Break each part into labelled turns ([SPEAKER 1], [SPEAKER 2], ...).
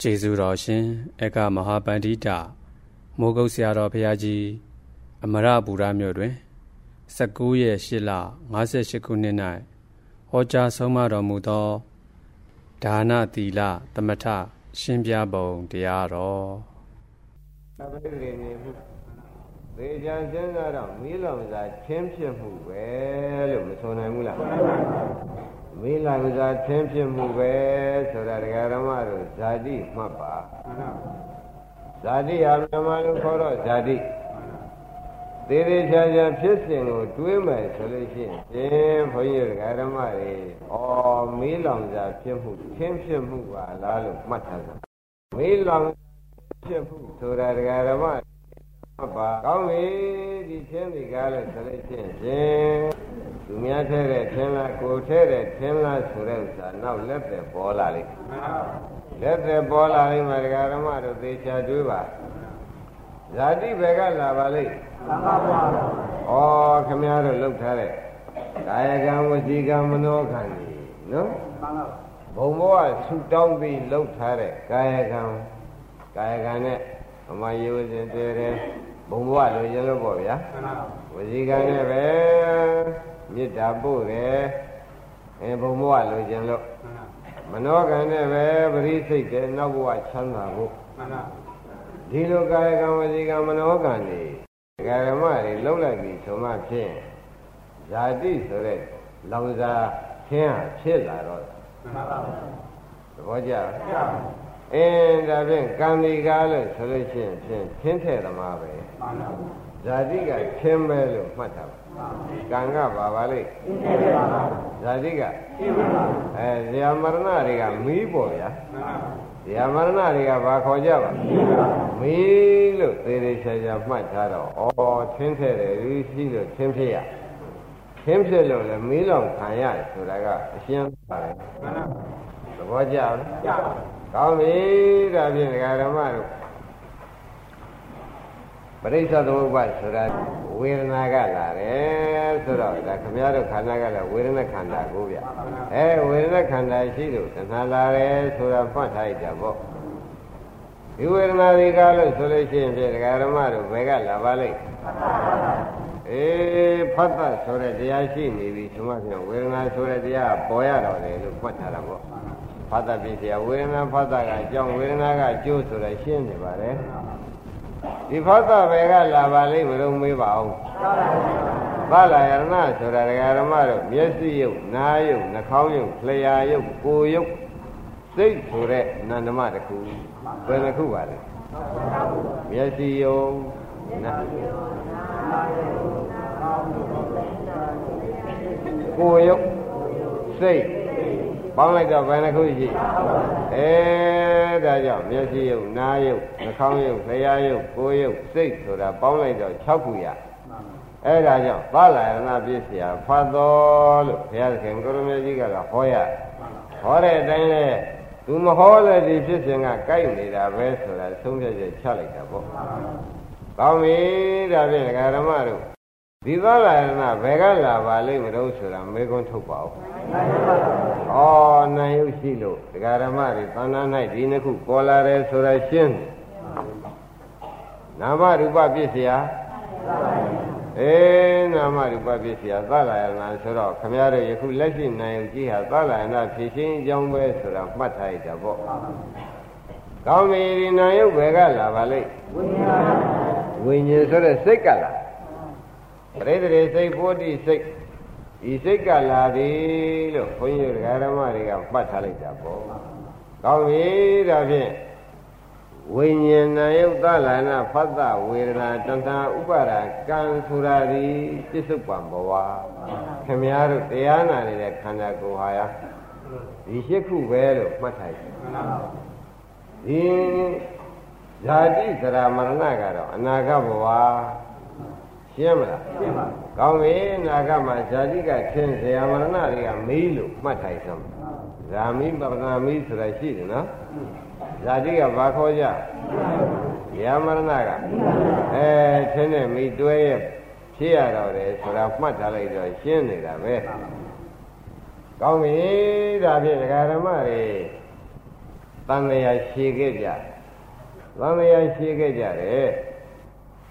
[SPEAKER 1] ကျေးဇူးတော်ရှင်အကမဟာပန္တိတမိုးကုတ်ဆရာတော်ဘုရားကြီးအမရပူရမြို့တွင်19ရက်8လ58ခုနှစ်၌ဟောကြားဆုံးမတော်မူသောဒါနသီလသမထရှင်းပြပုံတရားတော်
[SPEAKER 2] အဘိဓိနေမှုသေချာစဉ်းစားတော့မီးလောင်စာချင်းဖြစ်မှုပဲလို့မဆိုနိုင်ဘူးလား မိလန်စာသင်ဖြစ်မှုပဲဆိုတာဒကာရမတို့ဇာတိမှတ်ပါဇာတိဟာမြန်မာလိုခေါ်တော့ဇာတိသေးသေးချာချာဖြစ်စဉ်ကိုတွေးမယ်ဆိုလို့ရှိရင်ရှင်ဘုန်းကြီးဒကာရမတွေဩမိလောင်စာဖြစ်မှုသင်ဖြစ်မှုပါလားလို့မှတ်ထားတာမိလောင်ဖြစ်မှုဆိုတာဒကာရမ ပါကောင်းပြီဒီချင်းဒီကားလို့ဆိုလို့ရှိရင်ရှင်သူများထဲတဲ့ထင်းလားကိုထဲတဲ့ထင်းလားဆိုတဲ့ဥစ္စာနောက်လက်သက်ပေါ်လာလိမ့်လက်သက်ပေါ်လာလိမ့်မှာဒကာရမတို့သေချာတွေးပါဇာတိဘယ်ကလာပါလိမ့်သံဃာဘုရားဩခမည်းတော်လှုပ်ထားတဲ့ကာယကံဝစီကံမနောကံကြီးနော်ဘုံဘောကဆူတောင်းပြီးလှုပ်ထားတဲ့ကာယကံကာယကံနဲ့အမယေဝစဉ်တွေ့တယ် ဘုံဘောကလိုချင်လို့ပေါ့ဗျာဝစီကံနဲ့ပဲမေတ္တာပို့တယ်အဲဘုံဘဝလိုချင်လို့မနောကံနဲ့ပဲပရိစိတ်တဲ့နောက်ဘဝချမ်းသာဖို့ဒီလိုကာယကံဝစီကံမနောကံတွေဒကာဓမ္မတွေလှုပ်လိုက်ပြီးဆိုမှဖြင့်ဇာတိဆိုတဲ့လောင်စာခင်းဟာဖြစ်လာတော့သဘောကျလား အင်းဒါဖြင့်ကံဒီကားလို့ဆိုလို့ရှိရင်ဖြင့်ခင်းထဲသမားပဲဇာတိကခင်းပဲလို့မှတ်တာပါကံကပါပါလိမ့်ဇာတိကအဲဇာမရဏတွေကမီးပေါ်ဗျာဇာမရဏတွေကဘာခေါ်ကြပါမီးလို့သေးသေးချာချာမှတ်ထားတော့ဩသင်းထဲတယ်လူရှိလို့သင်းဖြစ်ရသင်းဖြစ်လို့လည်းမီးလောင်ခံရဆိုတာကအရှင်းပါတယ်သဘောကျလားကော င်းပြီဒါဖြင့်ဓမ္မတို့ပရိစ္ဆေသမုပ္ပါဆိုတာဝေဒနာကလာတယ်ဆိုတော့ဒါခမည်းတော်ခန္ဓာကလည်းဝေဒနာခန္ဓာကိုဗျအဲဝေဒနာခန္ဓာရှိလို့တဏှာလာတယ်ဆိုတာမှတ်ထားရတာပေါ့ဒီဝေဒနာတွေကလို့ဆိုလို့ရှိရင်ဖြင့်ဒကာရမတို့ဘယ်ကလာပါလိမ့်အေးဖတ်တာဆိုတဲ့တရားရှိနေပြီဆိုမှပြန်ဝေဒနာဆိုတဲ့တရားပေါ်ရတော့တယ်လို့မှတ်ထားတာပေါ့ ဖတ်တာပြည့်စရာဝေဒနာဖတ်တာကအကြောင်းဝေဒနာကကျိုးဆိုတဲ့ရှင်းနေပါတယ်ဒီဖောသဘယ်ကလာပါလိမ့်မလို့မေးပါဦးသလာယရဏဆိုတာဒကာရမတို့မျက်စိယုတ်နားယုတ်နှာခေါင်းယုတ်လျှာယုတ်ကိုယ်ယုတ်စိတ်ဆိုတဲ့နန္ဒမတစ်ခုဘယ်နှခုပါလဲမျက်စိယုတ်နားကိုယ်ယုတ်စိတ် ပေါင်းလိုက်တော့ဘယ်နှခုရှိအဲဒါကြောင့်မျက်စိယုတ်နားယုတ်နှာခေါင်းယုတ်ခရာယုတ်ကိုယ်ယုတ်စိတ်ဆိုတာပေါင်းလိုက်တော့6ခုရအဲဒါကြောင့်သလာယနာပြည့်စရာဖတ်တော်လို့ဘုရားသခင်ကိုရမေကြီးကဟောရဟောတဲ့အတိုင်းလဲသူမဟောလည်းဒီဖြစ်စဉ်ကကြိုက်နေတာပဲဆိုတာသုံးဖြတ်ချက်ချလိုက်တာပေါ့ကောင်းပြီဒါဖြင့်ဓမ္မတို့ ဒီသလာယနာဘယ်ကလာပါလိမ့်မလို့ဆိုတာမေခွန်းထုတ်ပါဦး။ဩနာယုရှိလို့ဒကာရမတွေသဏ္ဍာန်၌ဒီနှစ်ခုပေါ်လာတယ်ဆိုတာရှင်းတယ်။နာမရူပပစ္စယအေးနာမရူပပစ္စယသလာယနာဆိုတော့ခမရတို့ယခုလက်ရှိနာယုကြီးဟာသလာယနာဖြစ်ရှင်းအကြောင်းပဲဆိုတာမှတ်ထားရတာပေါ့။ကောင်းပြီဒီနာယုဘယ်ကလာပါလိမ့်ဝိညာဉ်ဝိညာဉ်ဆိုတဲ့စိတ်ကလာ ပရိသေစိတ်ပိုတိစိတ်ဒီစိတ်ကလာပြီလို့ဘုန်းကြီးတို့ဓမ္မတွေကမှတ်ထားလိုက်တာပေါ့ကောင်းပြီဒါဖြင့်ဝိညာဏယုတ်သလနာဖတ်တဝေဒနာတဏှာဥပါဒကံဆိုတာဒီပြစ္ဆုတ်ပံဘဝခင်ဗျားတို့တရားနာနေတဲ့ခန္ဓာကိုယ်ဟာရဒီရှစ်ခုပဲလို့မှတ်ထားတယ်ဒီဇာတိသရမရဏကတော့အနာဂတ်ဘဝ ရှင်းမလားရှင်းပါကောင်းပြီနာကမှာဇာတိကထင်းဇေယမရဏတွေကမေးလို့မှတ်ထိုင်စမ်းဇာမိပရဏမိဆိုတာရှိတယ်နော်ဇာတိကဘာခေါ်ကြဇေယမရဏကအဲထင်းနဲ့မိတွဲရဲ့ဖြစ်ရတော့တယ်ဆိုတာမှတ်ထားလိုက်တော့ရှင်းနေတာပဲကောင်းပြီဒါဖြင့်ဒကာဓမ္မတွေတန်လျာရှည်ခဲ့ကြတန်လျာရှည်ခဲ့ကြတယ်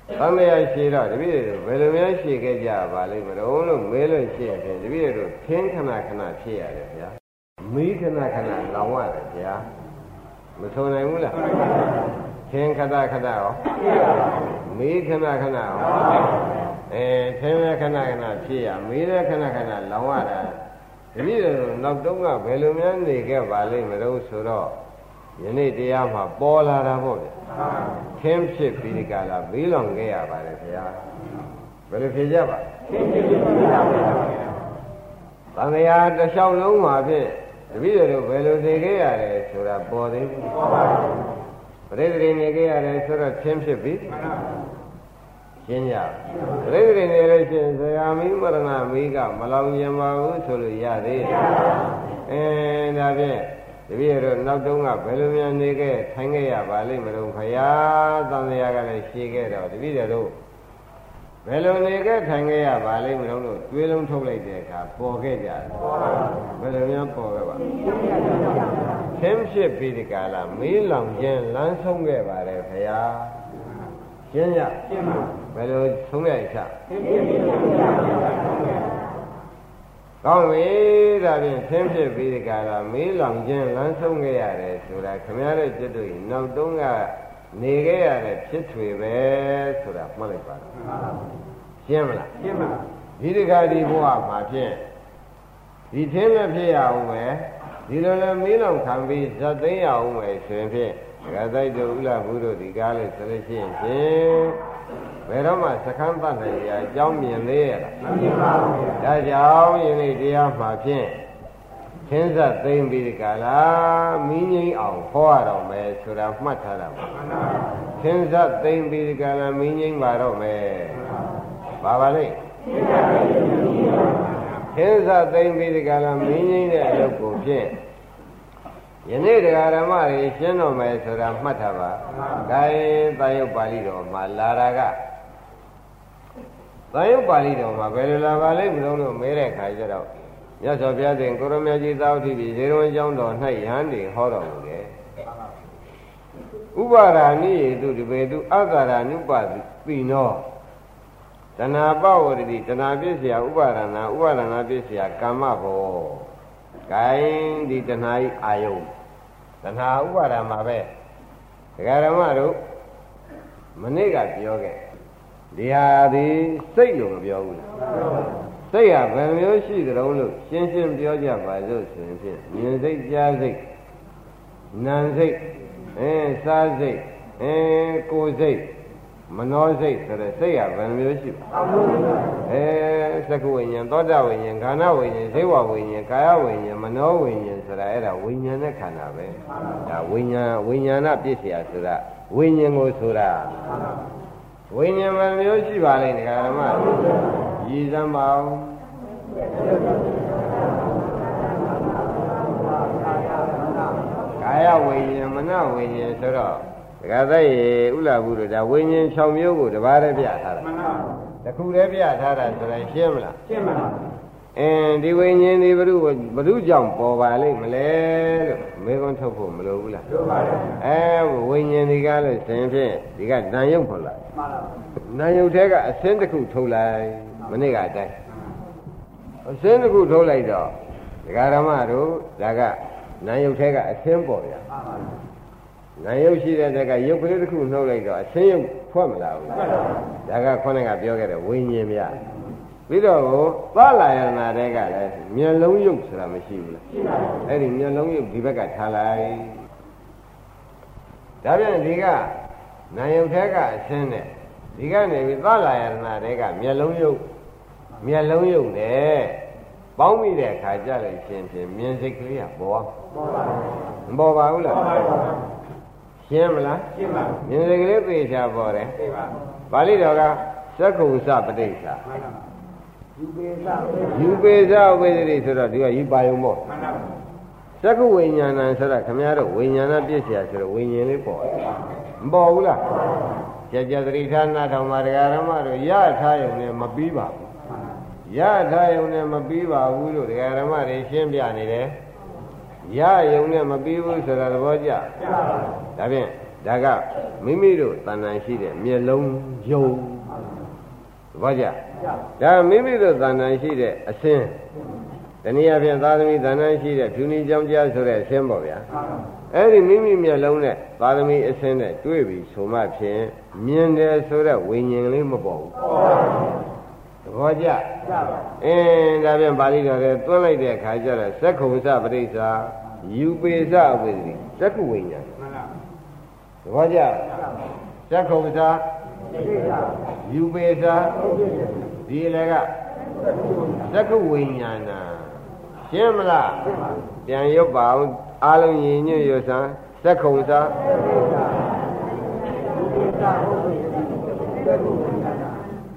[SPEAKER 2] တန်လျာရှည်တော့တပည့်တို့ဘယ်လိုများရှည်ခဲ့ကြပါလိမ့်မလို့လို့မဲလို့ရှည်ရင်တပည့်တို့ခင်းခဏခဏဖြစ်ရတယ်ဗျာမီးခဏခဏလောင်ရတယ်ဗျာမထုံနိုင်ဘူးလားခင်းခဏခဏရောမီးခဏခဏရောအဲခင်းလည်းခဏခဏဖြစ်ရမီးလည်းခဏခဏလောင်ရတာတပည့်တို့နောက်တုန်းကဘယ်လိုများနေခဲ့ပါလိမ့်မလို့ဆိုတော့ ယနေ့တရားမှာပေါ်လာတာပေါ့ဗျခင်းဖြစ်ပြီးဒီကလာဘေးလောင်ခဲ့ရပါတယ်ခင်ဗျာဘယ်လိုဖြစ်ကြပါခင်းဖြစ်ပြီးဘေးလောင်ခဲ့ရပါဗျာသံဃာတစ်လျှောက်လုံးမှာဖြင့်တပည့်တို့ဘယ်လိုနေခဲ့ရတယ်ဆိုတာပေါ်သေးဘူးပေါ်ပါဘူးပရိသေနေခဲ့ရတယ်ဆိုတော့ခင်းဖြစ်ပြီးရှင်းကြပရိသေနေလို့ရှိရင်ဇရာမီမရဏမီကမလောင်ရင်ပါဘူးဆိုလို့ရသေးတယ်အဲဒါဖြင့် တပည့်တို့နောက်တုန်းကဘယ်လိုများနေခဲ့ထိုင်ခဲ့ရပါလိမ့်မလို့ခရားသံဃာကလည်းရှင်းခဲ့တော့တပည့်တို့ဘယ်လိုနေခဲ့ထိုင်ခဲ့ရပါလိမ့်မလို့လို့တွေးလုံးထုတ်လိုက်တဲ့အခါပေါ်ခဲ့ကြတယ်ဘယ်လိုများပေါ်ခဲ့ပါသင်ဖြစ်ပြီးဒီကလာမေးလောင်ခြင်းလမ်းဆုံးခဲ့ပါတယ်ခရားရှင်းကြရှင်းပါဘယ်လိုဆုံးရချသင်ဖြစ်ပြီး ကောင်းပြီဒါဖြင့်သင်ဖြစ်ပြီးဒီကလာမေးလောင်ခြင်းလမ်းဆုံးခဲ့ရတယ်ဆိုတာခမရတဲ့จิตတို့နောက်တုန်းကနေခဲ့ရတဲ့ဖြစ်ထွေပဲဆိုတာမှတ်လိုက်ပါတော့ရှင်းမလားရှင်းပါဒီတခါဒီဘဝမှာဖြင့်ဒီသင်လည်းဖြစ်ရအောင်ပဲဒီလိုလည်းမေးလောင်ခံပြီးဇတ်သိမ်းရအောင်ပဲဆိုရင်ဖြင့်ဒကာတိုက်တို့ဥလာဘူးတို့ဒီကားလေးဆိုလို့ရှိရင်ဖြင့် ဘယ်တော့မှစခန်းပတ်နိုင်ရအကြောင်းမြင်သေးရလားမမြင်ပါဘူးဒါကြောင့်ယနေ့တရားမှာဖြင့်သင်္ဇတ်သိမ့်ပြီးဒီကလာမင်းငိမ့်အောင်ဟောရတော့မယ်ဆိုတာမှတ်ထားတာပါသင်္ဇတ်သိမ့်ပြီးဒီကလာမင်းငိမ့်ပါတော့မယ်ပါပါလိမ့်သင်္ဇတ်သိမ့်ပြီးဒီကလာမင်းငိမ့်တဲ့အလုပ်ကိုဖြင့်ယနေ့တရားဓမ္မတွေရှင်းတော့မယ်ဆိုတာမှတ်ထားပါ။ဒါရင်သာယုတ်ပါဠိတော်မှာလာတာက သံယုတ်ပါဠိတော်မှာဘယ်လိုလာပါလိမ့်မလို့မဲတဲ့ခါကျတော့မြတ်စွာဘုရားရှင်ကိုရမကြီးသာဝတိပြည်ဇေရဝံကျောင်းတော်၌ယဟန်တွေဟောတော်မူတယ်ဥပါရာဏိယေတုတပေတုအသာရာနုပတိနောတဏပဝရတိတဏပစ္စယဥပါရဏဥပါရဏပစ္စယကမ္မဘောဂိုင်းဒီတဏှာဤအာယုံတဏှာဥပါရမှာပဲဒကာရမတို့မနေ့ကပြောခဲ့ ဒီဟာဒီစိတ်လို့မပြောဘူးလားစိတ်ဟာဘယ်မျိုးရှိကြုံလို့ရှင်းရှင်းပြောကြပါစို့ဆိုရင်ဖြင့်မြင်စိတ်ကြားစိတ်နာမ်စိတ်အဲစားစိတ်အဲကိုယ်စိတ်မနောစိတ်ဆိုတဲ့စိတ်ဟာဘယ်မျိုးရှိပါအဲသက္ကဝိညာဉ်သောတာဝိညာဉ်ခန္ဓာဝိညာဉ်ဇေဝဝိညာဉ်ကာယဝိညာဉ်မနောဝိညာဉ်ဆိုတာအဲ့ဒါဝိညာဉ်နဲ့ခန္ဓာပဲဒါဝိညာဉ်ဝိညာဏပြည့်စရာဆိုတာဝိညာဉ်ကိုဆိုတာ ဝိညာဉ်ဘယ်မျိုးရှိပါလိမ့်ဒကာဓမ္မရည်စမ်းပါဦးကာယဝိညာဉ်မနဝိညာဉ်ဆိုတော့ဒကာသက်ရေဥလာဘူးတို့ဒါဝိညာဉ်6မျိုးကိုတပါးတည်းပြထားတာမှန်ပါဘူးတခုတည်းပြထားတာဆိုရင်ရှင်းမလားရှင်းပါပါ အင်းဒီဝိညာဉ်ဒီဘုရုဘုရုကြောင့်ပေါ်ပါလိမ့်မလဲလို့မေခွန်းထုတ်ဖို့မလိုဘူးလားလိုပါတယ်အဲဝိညာဉ်ဒီကားလို့ရှင်ဖြင့်ဒီကနာယုတ်ပေါ်လာမှန်ပါနာယုတ်ထဲကအစင်းတစ်ခုထုတ်လိုက်မနေ့ကအတိုင်းအစင်းတစ်ခုထုတ်လိုက်တော့ဒကာရမတို့ဒါကနာယုတ်ထဲကအစင်းပေါ်ရမှန်ပါနာယုတ်ရှိတဲ့တက်ကရုပ်ကလေးတစ်ခုနှုတ်လိုက်တော့အစင်းရုပ်ထွက်မလာဘူးဒါကခေါင်းကပြောခဲ့တဲ့ဝိညာဉ်မြ ပြီးတော့ကိုသလာယနာတဲ့ကလည်းမျက်လုံးရုပ်ဆိုတာမရှိဘူးလားရှိပါဘူးအဲ့ဒီမျက်လုံးရုပ်ဒီဘက်ကထားလိုက်ဒါပြန်ဒီကနာယုတ်ထဲကအစင်းနဲ့ဒီကနေပြီးသလာယနာတဲ့ကမျက်လုံးရုပ်မျက်လုံးရုပ်နဲ့ပေါင်းမိတဲ့အခါကြလို့ရှင်ဖြင့်မြင်စိတ်ကလေးကပေါ်ပေါ်ပါဘူးမပေါ်ပါဘူးလားပေါ်ပါဘူးရှင်းမလားရှင်းပါမြင်စိတ်ကလေးသေချာပေါ်တယ်သိပါပါဠိတော်ကသက္ကုစပဋိစ္ဆာ ယူပေစယူပေစဝိသတိဆိုတော့ဒီကယူပါယုံပေါ့မှန်ပါသက္ကုဝိညာဏဆိုတော့ခမည်းတော်ဝိညာဏပြည့်စရာဆိုတော့ဝိညာဉ်လေးပေါ်တယ်မပေါ်ဘူးလားကြကြသတိထားနာထောင်မှာတရားဓမ္မတို့ရထားရုံနဲ့မပြီးပါဘူးရထားရုံနဲ့မပြီးပါဘူးလို့တရားဓမ္မတွေရှင်းပြနေတယ်ရယုံနဲ့မပြီးဘူးဆိုတာသဘောကျဒါဖြင့်ဒါကမိမိတို့တဏ္ဍာရှိတဲ့မျက်လုံးယုံသဘောကျ ဒါမိမိတို့တဏ္ဍာရှိတဲ့အစင်းတနည်းအားဖြင့်သာသမီတဏ္ဍာရှိတဲ့ဖြူနီကြောင့်ကြားဆိုတဲ့အစင်းပေါ့ဗျာအဲ့ဒီမိမိမျက်လုံးနဲ့သာသမီအစင်းနဲ့တွေ့ပြီဆိုမှဖြင့်မြင်တယ်ဆိုတဲ့ဝိညာဉ်လေးမပေါ်ဘူးသဘောကျအင်းဒါပြန်ပါဠိတော်ထဲသွင်းလိုက်တဲ့အခါကျတော့သက္ခုံစပရိစ္ဆာယူပေစဝိသီသက္ခုဝိညာဉ်သဘောကျသက္ခုံစယူပေစ ဒီလည်းကသက္ခုဝိညာဏရှင်းမလားပြန်ရုပ်ပါအောင်အားလုံးညီညွတ်ရစံသက္ခုံစ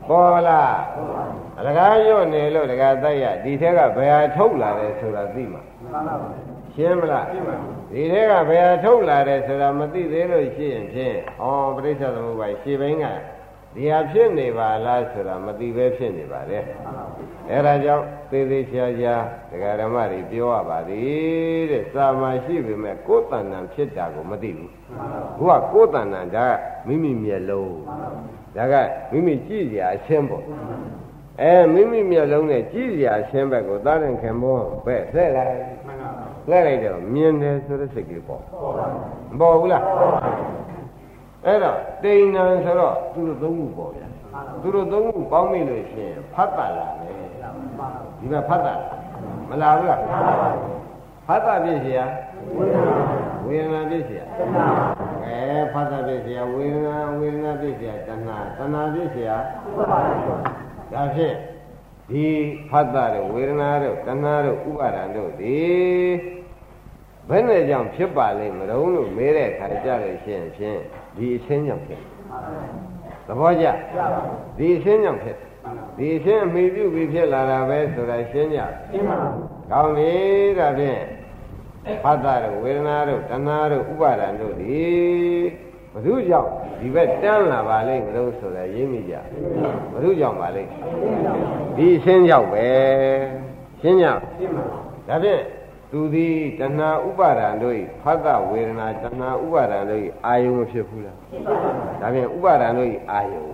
[SPEAKER 2] ပေါ်လားအလကားရွတ်နေလို့တကားတိုက်ရဒီထက်ကဘယ်ဟာထုတ်လာတယ်ဆိုတာသိမှာရှင်းမလားဒီထက်ကဘယ်ဟာထုတ်လာတယ်ဆိုတာမသိသေးလို့ရှိရင်ဖြင့်ဩပရိစ္ဆေသမုပ္ပါရှေ့ဘင်းက ဒီဟာဖြစ်နေပါလားဆိုတာမသိပဲဖြစ်နေပါတယ်အဲဒါကြောင့်သေသေးချာချာဒကာဓမ္မတွေပြောရပါသည်တဲ့စာမရှိပေမဲ့ကိုယ်တဏ္ဍာဖြစ်တာကိုမသိဘူးဘုရားကိုယ်တဏ္ဍာဒါမိမိမျက်လုံးဒါကမိမိကြည့်ရအချင်းပေါ့အဲမိမိမျက်လုံးနဲ့ကြည့်ရအချင်းဘက်ကိုသာရင်ခင်မောပဲ့ဆက်လိုက်လှည့်လိုက်တော့မြင်တယ်ဆိုတဲ့စိတ်ကလေးပေါ့မပေါ်ဘူးလား အဲ့တော့တိန်နံဆိုတော့သူတို့သုံးခုပေါ့ဗျာသူတို့သုံးခုပေါင်းမိလို့ရှိရင်ဖတ်တာလာမယ်ဒီကဖတ်တာမလာဘူးလားဖတ်တာပြည့်เสียဝေဒနာပြည့်เสียအဲဖတ်တာပြည့်เสียဝေဒနာဝေဒနာပြည့်เสียတဏှာတဏှာပြည့်เสียဒါဖြင့်ဒီဖတ်တာတို့ဝေဒနာတို့တဏှာတို့ဥပါဒံတို့ဒီဘယ်နဲ့ကြောင့်ဖြစ်ပါလိမ့်မလို့လို့မေးတဲ့အခါကြလို့ရှိရင်ဖြင့် ဒီအချင်းကြောင့်ဖြစ်သဘောကျဒီအချင်းကြောင့်ဖြစ်ဒီအချင်းအမိပြုပြီးဖြစ်လာတာပဲဆိုတာရှင်းကြရှင်းပါကောင်းပြီဒါဖြင့်ဖတ်တာတို့ဝေဒနာတို့တဏှာတို့ဥပါဒံတို့ဒီဘု து ကြောင့်ဒီဘက်တန်းလာပါလိမ့်မလို့ဆိုတာရင်းမိကြဘု து ကြောင့်ပါလိမ့်ဒီအချင်းကြောင့်ပဲရှင်းကြဒါဖြင့် သူသည်တဏှာဥပါဒံတို့၏ဖတ်တဝေဒနာတဏှာဥပါဒံတို့၏အာယုံမဖြစ်ဘူးလားဒါဖြင့်ဥပါဒံတို့၏အာယုံ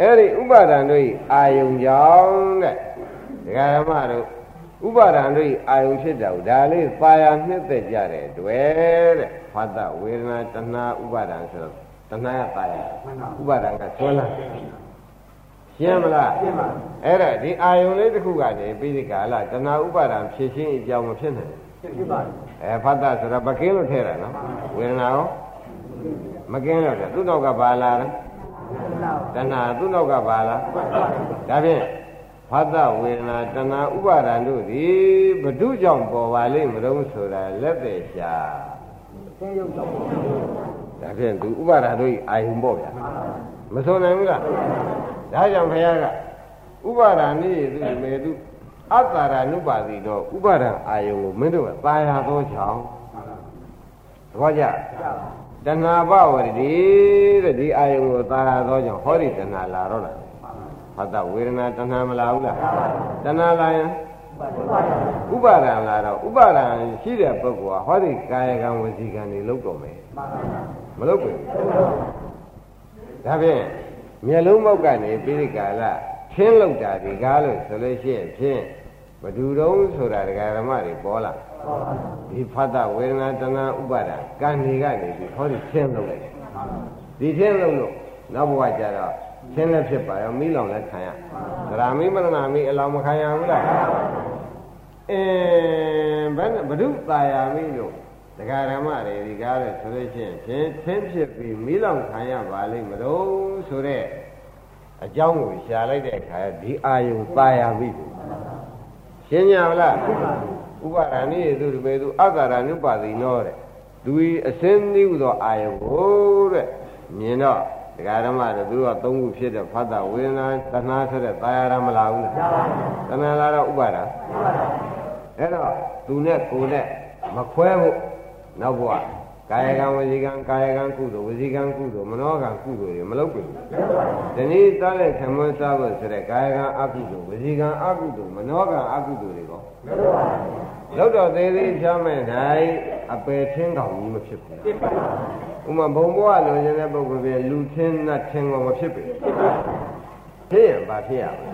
[SPEAKER 2] အဲ့ဒီဥပါဒံတို့၏အာယုံကြောင့်တဲ့ဒကာဓမ္မတို့ဥပါဒံတို့၏အာယုံဖြစ်တာဒါလေးပါရနှစ်သက်ကြတဲ့တွေ့တဲ့ဖတ်တဝေဒနာတဏှာဥပါဒံဆိုတော့တဏှာကပါရဥပါဒံကသွန်းလာ ရှင်းမလားရှင်းပါအဲ့ဒါဒီအာယုံလေးတစ်ခုကနေပြီးဒီကာလတဏှာဥပါဒံဖြစ်ရှင်းအကြောင်းမဖြစ်နိုင်ဘူးဖြစ်ပါအဲဖတ်တာဆိုတော့မကင်းလို့ထဲတာနော်ဝေဒနာရောမကင်းလို့သူ့နောက်ကဘာလာလဲတဏှာသူ့နောက်ကဘာလာဒါဖြင့်ဖတ်တာဝေဒနာတဏှာဥပါဒံတို့သည်ဘု து ကြောင့်ပေါ်ပါလိမ့်မလို့ဆိုတာလက်သေးရှာသိရုပ်တော့ဒါဖြင့်သူဥပါဒံတို့အာယုံပေါ့ဗျာ မဆုံးနိုင်ဘူးလားဒါကြောင့်ဘုရားကဥပါဒာနိသူမေသူအတ္တရာနုပါတိတော့ဥပါဒံအာယုံကိုမင်းတို့ကตายရသောကြောင့်သဘောကျတဏှာပဝရတိတဲ့ဒီအာယုံကိုตายရသောကြောင့်ဟောဒီတဏှာလာတော့လားဖတ်တဝေဒနာတဏှာမလာဘူးလားတဏှာလာရင်ဥပါဒံလာတော့ဥပါဒံရှိတဲ့ပုဂ္ဂိုလ်ကဟောဒီကာယကံဝစီကံတွေလုပ်တော့မယ်မလုပ်ဘူး ဒါဖြင့်မျက်လုံးမောက်ကနေပြီးဒီကာလခင်းလောက်တာဒီကားလို့ဆိုလို့ရှိရင်ဖြင့်ဘဒူတုံးဆိုတာဒကာဓမ္မတွေပေါ်လာဒီဖတ်တာဝေဒနာတဏှာဥပါဒကံတွေကနေပြီးဟောဒီခင်းလောက်လိုက်ဒီခင်းလောက်လို့နောက်ဘဝကျတော့ခင်းလည်းဖြစ်ပါရောမိလောင်လည်းခံရသရမိမရဏမိအလောင်းမခံရဘူးလားအင်းဘယ်ဘဒုတာယာမိလို့ ဒကာဓမ္มတွေဒီကားလဲဆိုလို့ရှိရင်ဖြင်းသင်းဖြစ်ပြီးမိလောင်ခံရပါလိမ့်မလို့ဆိုတဲ့အကြောင်းကိုရှာလိုက်တဲ့အခါဒီအာယုံပါရပြီရှင်းကြမလားဥပါဒာနိသူတပေသူအတ္တရာနုပါတိနောတဲ့သူဤအစင်းသီးဟူသောအာယုံကိုတဲ့မြင်တော့ဒကာဓမ္မတို့သူကသုံးခုဖြစ်တဲ့ဖတ်တာဝေဒနာတဏှာဆိုတဲ့တာယာရမလာဘူးလားတဏှာလာတော့ဥပါဒာအဲ့တော့သူနဲ့ကိုယ်နဲ့မခွဲဘူး နောက်ဘဝကာယကံဝစီကံကာယကံကုသိုလ်ဝစီကံကုသိုလ်မနောကံကုသိုလ်တွေမလုပ်ဘူးဒီနေ့သားတဲ့ခမွန်းစားဖို့ဆိုတဲ့ကာယကံအကုသိုလ်ဝစီကံအကုသိုလ်မနောကံအကုသိုလ်တွေကောလောက်တော့သေးသေးချမ်းမဲ့နိုင်အပယ်ချင်းကောင်ကြီးမဖြစ်ဘူးဥမာဘုံဘဝလိုချင်တဲ့ပုဂ္ဂိုလ်ပြလူချင်းနတ်ချင်းကောင်မဖြစ်ဘူးဖြစ်ရင်ဘာဖြစ်ရမလဲ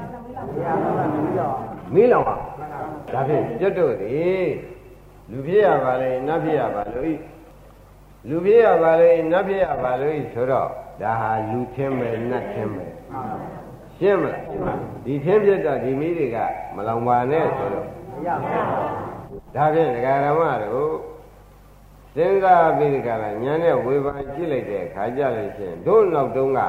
[SPEAKER 2] မီးလောင်ပါဒါဖြင့်ကျွတ်တို့ဒီ လူဖြစ်ရပါလေနတ်ဖြစ်ရပါလို့လူဖြစ်ရပါလေနတ်ဖြစ်ရပါလို့ဆိုတော့ဒါဟာလူချင်းပဲနတ်ချင်းပဲရှင်းမလားဒီချင်းဖြစ်တော့ဒီမိတွေကမလောင်ပါနဲ့ဆိုတော့ဒါဖြင့်ဒကာရမတို့စဉ်းစားပြီးဒီကလာညာနဲ့ဝေဖန်ကြည့်လိုက်တဲ့အခါကြလို့ရှိရင်တို့နောက်တုန်းက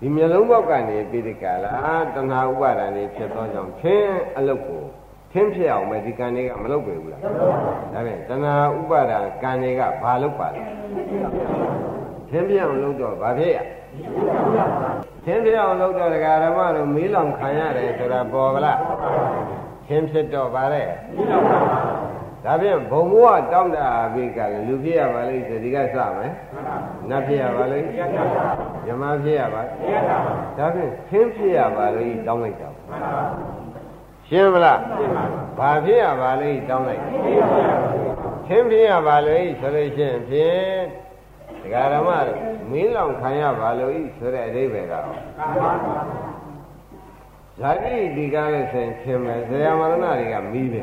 [SPEAKER 2] ဒီမျိုးလုံးပေါက်ကနေပြီးဒီကလာတဏှာဥပါဒဏ်တွေဖြစ်သောကြောင့်ချင်းအလုတ်ကို ထင်းဖြစ်အောင်ပဲဒီကံတွေကမလုပ်ပေဘူးလားဒါဖြင့်တဏှာဥပါဒံကံတွေကဘာလုပ်ပါလဲထင်းဖြစ်အောင်လုပ်တော့ဘာဖြစ်ရထင်းဖြစ်အောင်လုပ်တော့ဒကာရမတို့မီးလောင်ခံရတယ်ဆိုတာပေါ်ကလားထင်းဖြစ်တော့ဗါတဲ့ဒါဖြင့်ဘုံဘဝတောင်းတာပြီးကလူဖြစ်ရပါလိမ့်ဆိုဒီကစမယ်နတ်ဖြစ်ရပါလိမ့်ယမဖြစ်ရပါဒါဖြင့်ထင်းဖြစ်ရပါလိမ့်တောင်းလိုက်တာ ရှင်းမလားဘာဖြစ်ရပါလိမ့်တောင်းလိုက်ထင်းဖြစ်ရပါလိမ့်ဆိုလို့ရှိရင်ဖြင့်ဒကာရမတို့မင်းလောင်ခံရပါလို့ဤဆိုတဲ့အဓိပ္ပာယ်ကတော့ဇာတိဒီကားလို့ဆိုရင်ခင်မယ်ဇေယမရဏတွေကမီးပဲ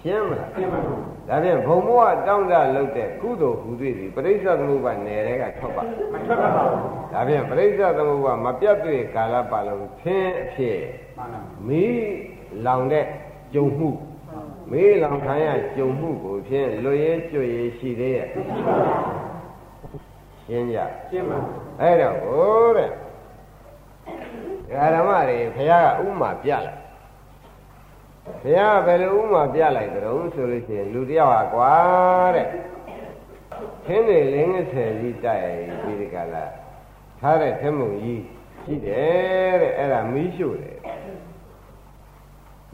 [SPEAKER 2] ရှင်းမလားရှင်းပါဘူးဒါဖြင့်ဘုံဘဝတောင်းတလုပ်တဲ့ကုသိုလ်ဟူသည်ဒီပရိစ္ဆေသမုပ္ပါနယ်တဲ့ကထွက်ပါမထွက်ပါဘူးဒါဖြင့်ပရိစ္ဆေသမုပ္ပါမပြတ်တွေ့ကာလပတ်လုံးသင်အဖြစ်မီး လောင်တဲ့ကြုံမှုမေးလောင်ခံရကြုံမှုကိုဖြင့်လွရဲကြွရဲရှိသေးရဲ့ရှင်းကြရှင်းပါအဲ့တော့ဟိုတဲ့ဓမ္မတွေဘုရားကဥမာပြလိုက်ဘုရားဘယ်လိုဥမာပြလိုက်ကြုံဆိုလို့ရှိရင်လူတယောက်ဟာကွာတဲ့ခင်းနေလင်းငယ်ဆယ်ကြီးတိုက်ပြီးဒီကလာထားတဲ့ထမုံကြီးရှိတယ်တဲ့အဲ့ဒါမီးရှို့တယ်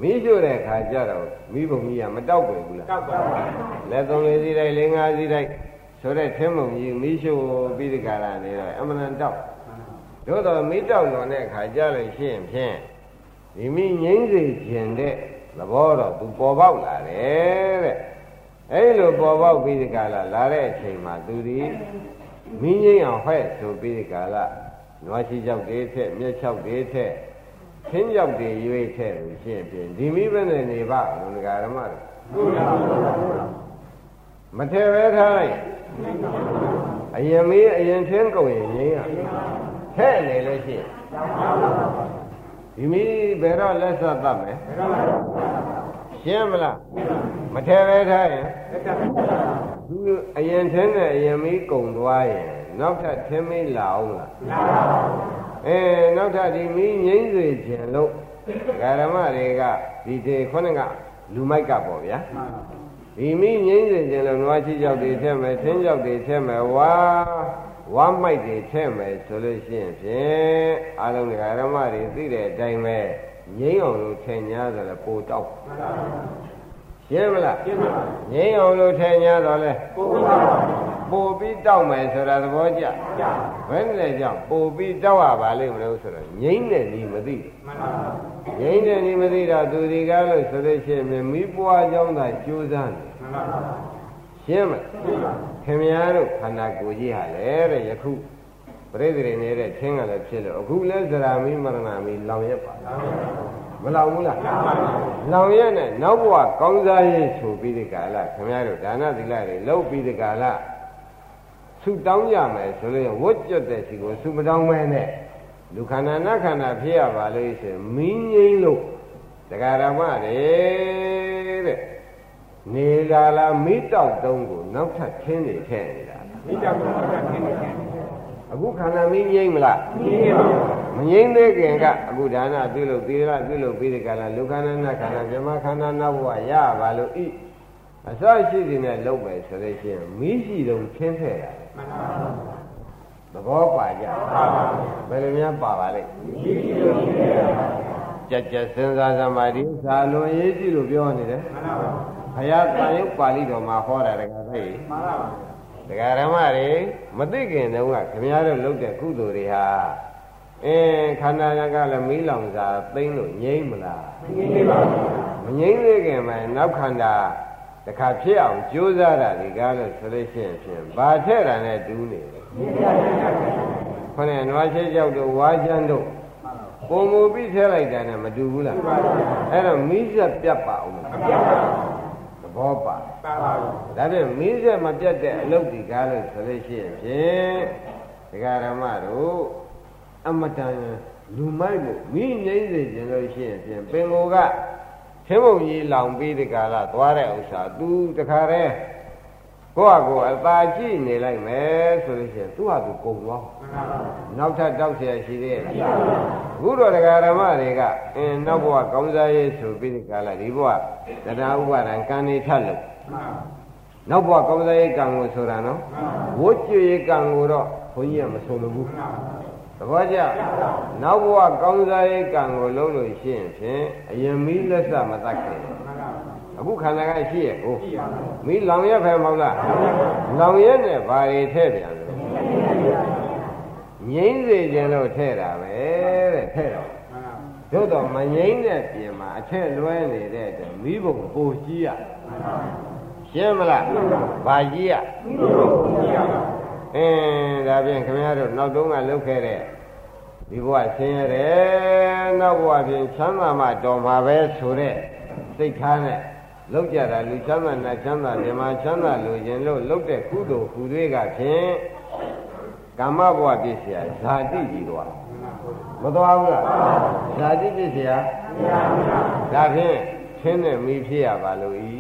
[SPEAKER 2] မီးရှို့တဲ့ခါကျတော့မီးပုံကြီးကမတောက်ပဲဘူးလားတောက်ပါဘူးလက်သုံးလေးစီးတိုင်းလေးငါးစီးတိုင်းဆိုတဲ့ထမုံကြီးမီးရှို့ပြီးဒီကလာနေတော့အမှန်တန်တောက်တို့တော့မီးတောက်လွန်တဲ့ခါကျလို့ရှိရင်ဖြင့်ဒီမီးငိမ့်စေခြင်းတဲ့သဘောတော့သူပေါ်ပေါက်လာတယ်တဲ့အဲ့လိုပေါ်ပေါက်ပြီးဒီကလာလာတဲ့အချိန်မှာသူဒီမင်းကြီးအောင်ဟဲ့ဆိုပြီးဒီကလာနွားရှိကြောက်တွေထက်မြက်ချောက်တွေထက်ခ င်းကြောက်တွေရွေးထက်လို့ရှင်းပြဒီမိဘနဲ့နေပါဘုရားဓမ္မတို့မထဲပဲထားလိုက်အရင်မေးအရင်ချင်းကုန်ရင်ငင်းရဟဲ့နေလို့ရှိရင်ဒီမိဘယ်တော့လက်ဆက်သတ်မယ်ရှင်းမလားမထဲပဲထားရင်သူအရင်ထင်းနဲ့အရင်မီးကုံသွားရင်နောက်ထပ်ထင်းမီးလာအောင်လား အဲနောက်ထပ်ဒီမီးငိမ့်စေခြင်းလို့ဓမ္မတွေကဒီတေခုနကလူမိုက်ကပေါ့ဗျာဒီမီးငိမ့်စေခြင်းလို့နွားချီကြောက်တွေထက်မယ်ထင်းကြောက်တွေထက်မယ်ဝါဝမ်းမိုက်တွေထည့်မယ်ဆိုလို့ရှိရင်ဖြင့်အာလုံးဓမ္မတွေသိတဲ့အတိုင်းပဲငိမ့်အောင်လို့ထင်냐ဆိုလဲပိုတောက် ရှင်းမလားရှင်းပါငိမ့်အောင်လို့ထင်냐ဆိုလဲပိုပိုပြီးတောက်မယ်ဆိုတာသဘောကျဘယ်နဲ့လဲကြောင့်ပိုပြီးတောက်ရပါလိမ့်မလို့ဆိုတော့ငိမ့်တဲ့ဤမသိမှန်ပါငိမ့်တဲ့ဤမသိတော့သူဒီကားလို့ဆိုလို့ရှိရင်မိပွားကြောင်းသာကြိုးစားနေမှန်ပါရှင်းမလားခင်ဗျားတို့ခန္ဓာကိုယ်ကြီးဟာလေတဲ့ယခုပြိဿတွေနေတဲ့ချင်းကလည်းဖြစ်လို့အခုလဲဇရာမီမရဏမီလောင်ရက်ပါ မလောင်ဘူးလားလောင်ရက်နဲ့နောက်ဘဝကောင်းစားရေးဆိုပြီးဒီကာလခင်ဗျားတို့ဒါနသီလတွေလုပ်ပြီးဒီကာလဆုတောင်းကြမယ်ဆိုလို့ဝတ်ကြွတဲ့စီကိုဆုမတောင်းမဲနဲ့လူခန္ဓာနတ်ခန္ဓာဖြစ်ရပါလို့ဆိုမင်းငိမ့်လို့တရားဓမ္မတွေတဲ့နေလာလာမိတောက်တုံးကိုနောက်ထပ်ခင်းနေထဲနေတာမိတောက်တုံးနောက်ထပ်ခင်းနေထဲ အခုခန္ဓာမင်းငိမ့်မလားငိမ့်ပါမငိမ့်သေးခင်ကအခုဒါနပြုလို့သီလပြုလို့ပြီးတဲ့ကလာလူခန္ဓာနတ်ခန္ဓာဇမခန္ဓာနောက်ဘဝရပါလို့ဤအစရှိစီနဲ့လုံးမယ်ဆိုလို့ရှိရင်မိရှိတုံးခင်းထဲတာမှန်ပါသဘောပါကြဘယ်လိုများပါပါလိမ့်မိရှိတုံးခင်းထဲတာကြက်ကြက်စဉ်းစားသမာဓိသာလွန်ရေးကြည့်လို့ပြောနေတယ်မှန်ပါဘုရားတာယုတ်ပါဠိတော်မှာဟောတာတကယ်သိမှန်ပါပါ တရားဓမ္မတွေမသိခင်တုန်းကခင်ဗျားတို့လုပ်တဲ့ကုသိုလ်တွေဟာအင်းခန္ဓာကလည်းမီးလောင်စာသိမ့်လို့ငြိမ့်မလားငြိမ့်ပါဘူးမငြိမ့်သေးခင်မှာနောက်ခန္ဓာတခါဖြစ်အောင်ကြိုးစားတာဒီကားလို့ဆိုလို့ရှိရင်ဖြင့်ဘာထက်တာနဲ့တူးနေလဲခொနဲ့နွားချဲကြောက်တို့ဝါချမ်းတို့ပုံမူပြီးထည့်လိုက်တာနဲ့မတူဘူးလားအဲ့တော့မိစက်ပြတ်ပါအောင်မပြတ်ပါဘူးသ ဘောပါပါပါဒါဖြင့်မိစက်မပြတ်တဲ့အလုပ်ဒီကားလို့ဆိုလို့ရှိရင်ဖြင့်ဒကာရမတို့အမတန်လူမိုက်လို့မိငိမ့်စေခြင်းလို့ရှိရင်ဖြင့်ပင်ကိုကသင်းမုံကြီးလောင်ပြီးဒီကာလသွားတဲ့ဥစ္စာ तू တခါတည်း ကိုယ့်ဟာကိုယ်အသာကြည့်နေလိုက်မယ်ဆိုလို့ရှိရင်သူ့ဟာသူကုံသွားနောက်ထပ်တောက်เสียရှိသေးရဲ့အခုတော့တရားဓမ္မတွေကအင်းနောက်ဘဝကောင်းစားရေးဆိုပြီးဒီကာလဒီဘဝတရားဥပါဒံကံနေထက်လို့နောက်ဘဝကောင်းစားရေးကံကိုဆိုတာနော်ဝိကျွေကံကိုတော့ဘုန်းကြီးကမဆိုလိုဘူးသဘောကျနောက်ဘဝကောင်းစားရေးကံကိုလုံးလို့ရှိရင်ဖြင့်အရင်မီးလက်စမတတ်ခင် အခုခန္ဓာကရှိရဲ့ကိုမီးလောင်ရက်ဖယ်မဟုတ်လားလောင်ရက်နဲ့ဘာတွေထည့်ပြန်လဲငိမ့်စေခြင်းလို့ထည့်တာပဲတဲ့ထည့်တော့တို့တော့မငိမ့်တဲ့ပြင်မှာအထက်လွဲနေတဲ့အတွက်မိဘုံပိုကြီးရရှင်းမလားဘာကြီးရအင်းဒါဖြင့်ခင်ဗျားတို့နောက်တုန်းကလုပ်ခဲ့တဲ့ဒီဘဝဆင်းရဲတယ်နောက်ဘဝဖြင့်ချမ်းသာမှတော်မှာပဲဆိုတဲ့စိတ်ထားနဲ့ လောက်ကြတာလူချမ်းသာနဲ့ချမ်းသာဓမ္မချမ်းသာလိုခြင်းလို့လုပ်တဲ့ကုသိုလ်ကုတွေကဖြင့်ကာမဘဝပြည့်စရာဇာတိကြီးသွားမသွားဘူးလားဇာတိပြည့်စရာဒါဖြင့်ရှင်းတဲ့မိဖြစ်ရပါလို့ဤ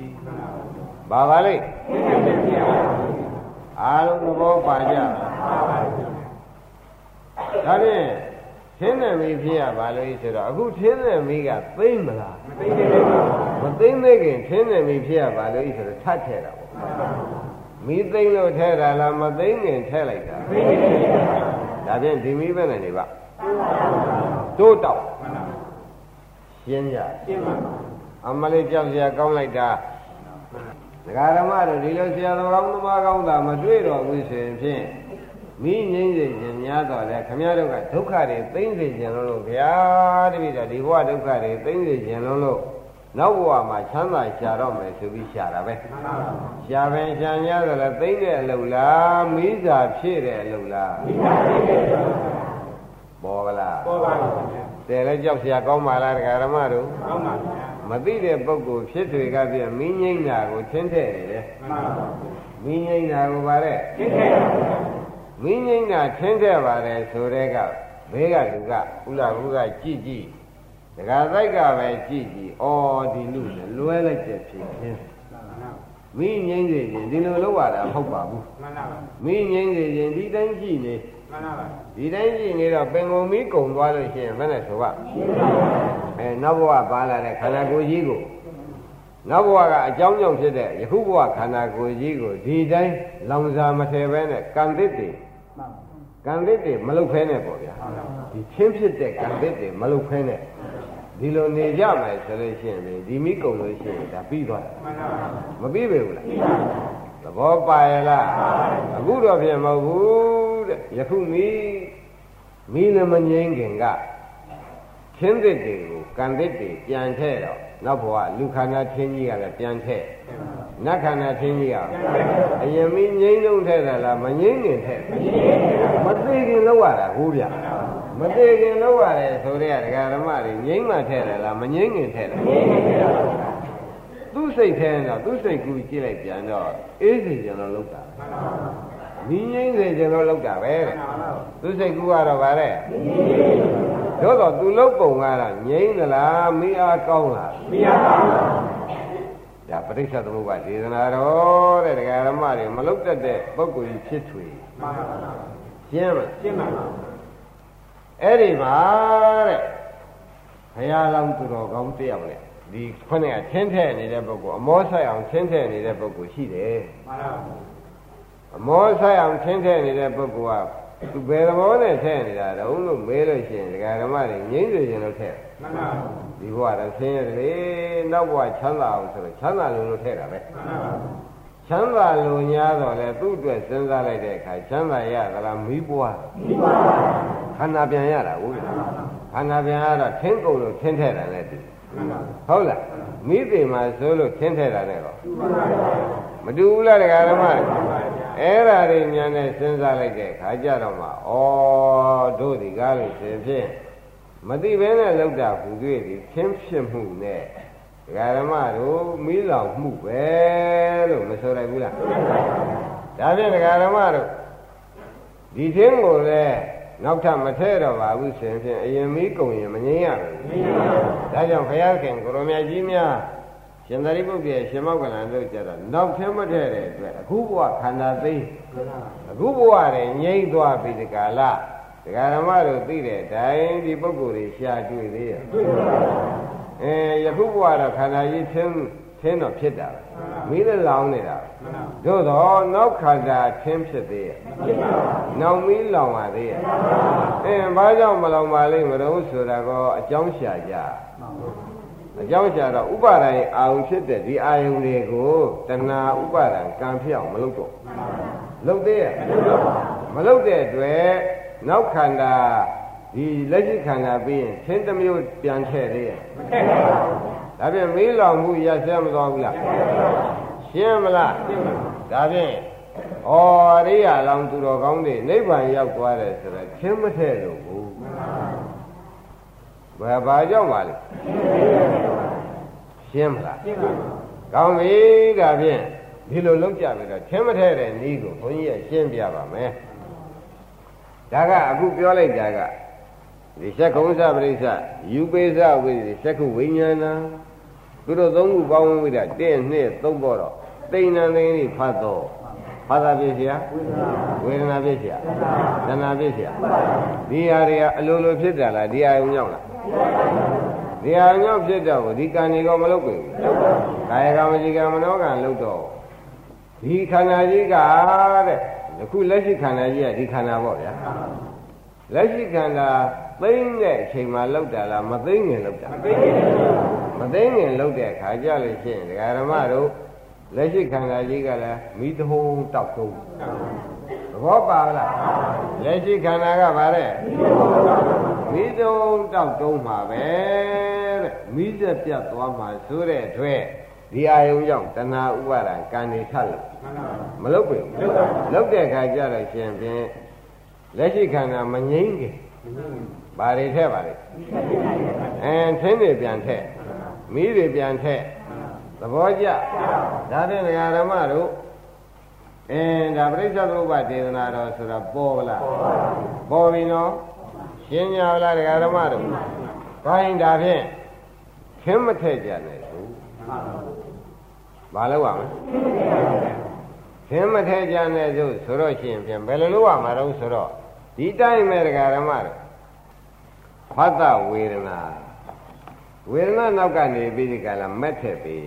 [SPEAKER 2] ဘာပါလိမ့်အားလုံးသဘောပါကြဒါဖြင့်ထင်းတဲ့မိဖြစ်ရပါလို့ဆိုတော့အခုထင်းတဲ့မိကသိမ့်မလားမသိသေးဘူး မသိမ့်သေးခင်ထင်းတဲ့မိဖြစ်ရပါလို့ဆိုတော့ထပ်ထဲတာပေါ့မိသိမ့်လို့ထဲတာလားမသိမ့်ခင်ထဲလိုက်တာသိမ့်ဒါဖြင့်ဒီမိပဲနဲ့နေပါတိုးတောက်ရှင်းကြရှင်းပါအမလေးကြောက်စရာကောင်းလိုက်တာဒကာဓမ္မတို့ဒီလိုဆရာတော်ကောင်းသမားကောင်းတာမတွေ့တော့ဘူးဆိုရင်ဖြင့်မိငိမ့်စေခြင်းများတော့လေခမည်းတော်ကဒုက္ခတွေသိမ့်စေခြင်းလို့ဘုရားတပည့်တော်ဒီဘဝဒုက္ခတွေသိမ့်စေခြင်းလို့ နောက်ဘဝမှာချမ်းသာရှာတော့မယ်ဆိုပြီးရှာတာပဲရှာပင်ရှာ냐ဆိုလည်းသိမ့်တဲ့အလုပ်လားမိစာဖြည့်တဲ့အလုပ်လားမိစာဖြည့်တဲ့အလုပ်ပေါ်ကလားပေါ်ပါဘူးတယ်လည်းကြောက်စရာကောင်းပါလားဒကာရမတို့ကောင်းပါဗျာမသိတဲ့ပုဂ္ဂိုလ်ဖြစ်တွေကပြမင်းငိမ့်တာကိုသင်တဲ့နေတယ်မှန်ပါဘူးမင်းငိမ့်တာကိုဗါတဲ့သင်တဲ့မင်းငိမ့်တာသင်တဲ့ပါတယ်ဆိုတဲ့ကဘေးကလူကဥလာဘူးကကြည့်ကြည့် ဒကာသိုက်ကပဲကြည့်ကြည့်ဩဒီလူလွဲလိုက်တဲ့ဖြစ်ချင်းမင်းငိမ့်စေခြင်းဒီလိုလုပ်ရတာမဟုတ်ပါဘူးမှန်ပါပါမင်းငိမ့်စေခြင်းဒီတိုင်းကြည့်နေမှန်ပါပါဒီတိုင်းကြည့်နေတော့ပင်ကုန်မီးကုံသွားလို့ရှိရင်ဘယ်နဲ့ဆိုပါအဲနောက်ဘဝပါလာတဲ့ခန္ဓာကိုယ်ကြီးကိုနောက်ဘဝကအကြောင်းကြောင့်ဖြစ်တဲ့ယခုဘဝခန္ဓာကိုယ်ကြီးကိုဒီတိုင်းလောင်စာမထည့်ဘဲနဲ့ကံသစ်တွေ ကံသစ်တွေမလုတ်ဖဲနဲ့ပေါ့ဗျာဒီချင်းဖြစ်တဲ့ကံသစ်တွေမလုတ်ဖဲနဲ့ဒီလိုနေကြမယ်ဆိုလို့ရှိရင်ဒီမိကုံလို့ရှိရင်ဒါပြီးသွားတယ်မပြီးပေဘူးလားသဘောပါရဲ့လားအခုတော့ဖြစ်မဟုတ်ဘူးတဲ့ယခုမိမိလည်းမငြိမ်းခင်ကချင်းသစ်တွေကိုကံသစ်တွေပြန်ထဲတော့နောက်ဘဝလူခန္ဓာချင်းကြီးကလည်းပြန်ထဲ နတ်ခန္ဓာချင်းကြီးကအရင်မိငြိမ်းလုံးထဲတာလားမငြိမ်းခင်ထဲမသိခင်လောက်ရတာဟုတ်ဗျမသိခင်လောက်ရတယ်ဆိုတဲ့ဒကာဓမ္မတွေငြိမ်းမှထဲတယ်လားမငြိမ်းခင်ထဲတယ်သူ့စိတ်ထဲတော့သူ့စိတ်ကူကြည့်လိုက်ပြန်တော့အေးစီကျွန်တော်လောက်တာမိငိမ့်စေကျွန်တော်လောက်တာပဲတဲ့သူစိတ်ကူကတော့ဗါတဲ့တို့တော့သူလောက်ပုံကတော့ငိမ့်သလားမိအားကောင်းလားမိအားကောင်းပါ ဒါပရိစ္ဆေသမုပ္ပါဒေသနာတော်တဲ့ဒကာရမတွေမလုတ်တတ်တဲ့ပုဂ္ဂိုလ်ကြီးဖြစ်ထွေမှန်ပါပါရှင်းမရှင်းပါပါအဲ့ဒီမှာတဲ့ဘုရားလောင်းသူတော်ကောင်းတယောက်လေဒီခုနကချင်းထဲနေတဲ့ပုဂ္ဂိုလ်အမောဆိုင်အောင်ချင်းထဲနေတဲ့ပုဂ္ဂိုလ်ရှိတယ်မှန်ပါပါအမောဆိုင်အောင်ချင်းထဲနေတဲ့ပုဂ္ဂိုလ်ကသူဘယ်သဘောနဲ့ထဲနေတာတုံးလို့မေးလို့ရှိရင်ဒကာဓမ္မတွေငြိမ့်စေခြင်းလို့ထဲမှန်ပါ ဒီဘဝတော့ဆင်းရဲတယ်နောက်ဘဝချမ်းသာအောင်ဆိုတော့ချမ်းသာလို့လို့ထဲတာပဲမှန်ပါချမ်းသာလိုညာတော့လေသူ့အတွက်စဉ်းစားလိုက်တဲ့အခါချမ်းသာရသလားမိဘွားမိဘွားခန္ဓာပြန်ရတာဟုတ်လားခန္ဓာပြန်ရတော့ထင်းကုန်လို့ထင်းထဲတာနဲ့တူဟုတ်လားမိသေးမှာဆိုလို့ထင်းထဲတာနဲ့တော့မတူဘူးလားတရားဓမ္မအဲ့ဓာတွေညာနဲ့စဉ်းစားလိုက်တဲ့အခါကျတော့မှဩတို့ဒီကားလို့ရှင်ဖြင့် မသိဘဲနဲ့လောက်တာဘူးတွေ့ဒီခင်းဖြစ်မှုနဲ့ဒကာဓမ္မတို့မိလောင်မှုပဲလို့မဆိုရဘူးလားဒါဖြင့်ဒကာဓမ္မတို့ဒီသင်းကိုလည်းနောက်ထပ်မထဲတော့ပါဘူးရှင်ဖြင့်အရင်မိကုံရင်မငြိမ်းရဘူးဒါကြောင့်ဘုရားခင်ကိုရောမြတ်ကြီးများရှင်သာရိပုတ္တရာရှင်မောကလန်တို့ကြတော့နောက်ထဲမထဲတဲ့အတွက်အခုဘဝခန္ဓာသိအခုဘဝတွေငြိမ့်သွားပြီဒီကာလ ဒကာဓမ္မတို့သိတဲ့အတိုင်းဒီပုဂ္ဂိုလ်တွေရှားတွေ့သေးရဲ့အဲယခုဘဝတော့ခန္ဓာကြီးသင်းသင်းတော့ဖြစ်တာမိလည်းလောင်နေတာတို့တော့နောက်ခန္ဓာသင်းဖြစ်သေးရဲ့နောက်မီးလောင်ပါသေးရဲ့အဲဘာကြောင့်မလောင်ပါလိမ့်မလို့ဆိုတာကအကြောင်းရှာကြအကြောင်းရှာတော့ဥပါဒံအာယုဖြစ်တဲ့ဒီအာယုတွေကိုတဏှာဥပါဒံကံဖြစ်အောင်မလုပ်တော့လုပ်သေးရဲ့မလုပ်တဲ့အတွက် နောက်ခန္ဓာဒီလက်ရှိခန္ဓာပြီးရင်သင်တစ်မျိုးပြန်ထည့်သေးရဲ့မထည့်ပါဘူးဒါဖြင့်မေးလောင်မှုရဆဲမသွားဘူးလားရှင်းမလားဒါဖြင့်ဩရိယာလောင်သူတော်ကောင်းတွေနိဗ္ဗာန်ရောက်သွားတယ်ဆိုတော့သင်မထည့်လို့ဘူးဘယ်ဘာကြောင့်ပါလဲရှင်းမလားရှင်းပါဘူးကောင်းပြီဒါဖြင့်ဒီလိုလုံးကြပြီတော့သင်မထည့်တဲ့ဤကိုဘုန်းကြီးကရှင်းပြပါမယ် ဒါကအခုပြောလိုက်တာကဒီသက္ကုံသပရိစ္ဆယူပေသဝိသသက္ကုဝိညာဏသူတို့သုံးခုပေါင်းဝိတာ1 2 3ပေါ်တော့တိဏ္ဏသိန်းဖတ်တော့ဖတ်တာပြည့်เสียဝေဒနာပြည့်เสียသနာပြည့်เสียဒီဟာတွေကအလိုလိုဖြစ်တာလားဒီဟာုံရောက်လားဒီဟာုံရောက်ဖြစ်တော့ဒီကံတွေကောမလုပ်ပြီကာယကံဝစီကံမနောကံလုပ်တော့ဒီခန္ဓာကြီးကတဲ့ အခုလက်ရှိခန္ဓာကြီးကဒီခန္ဓာပေါ့ဗျာလက်ရှိခန္ဓာသိမ့်တဲ့အချိန်မှာလောက်တာလားမသိမ့်ငင်လောက်တာမသိမ့်ငင်မသိမ့်ငင်လောက်တဲ့ခါကြလို့ရှိရင်ဒကာဓမ္မတို့လက်ရှိခန္ဓာကြီးကလည်းမိတဟုံးတောက်တုံးသဘောပါလားလက်ရှိခန္ဓာကဗါတဲ့မိတဟုံးတောက်တုံးမှာပဲတဲ့မိသက်ပြတ်သွားမှာဆိုတဲ့အတွက် ဒီအာယုံကြောင့်တဏှာဥပါဒံကံနေထလို့မလုတ်ပြီလုတ်တဲ့ခါကြတော့ရှင်ဖြင့်လက်ရှိခန္ဓာမငြိမ့်ခင်ဘာတွေထက်ပါလဲအဲသင်းတွေပြန်ထက်မီးတွေပြန်ထက်သဘောကျဒါဖြင့်ဓမ္မတို့အင်းဒါပရိစ္ဆေသမုပ္ပါဒေသနာတော်ဆိုတာပေါ်လားပေါ်ပြီနော်ရှင်းကြလားဓမ္မတို့ခိုင်းဒါဖြင့်ခင်းမထက်ကြနဲ့သူဘာ လို့ရမလဲခင်းမထဲကြနဲ့ဆိုဆိုတော့ရှင်ပြန်ဘယ်လိုလုပ်ရမှာတော့ဆိုတော့ဒီတိုင်းမဲ့ဒကာရမတို့ဖတ်တဝေဒနာဝေဒနာနောက်ကနေပြီးဒီကလာမက်ထက်ပြီ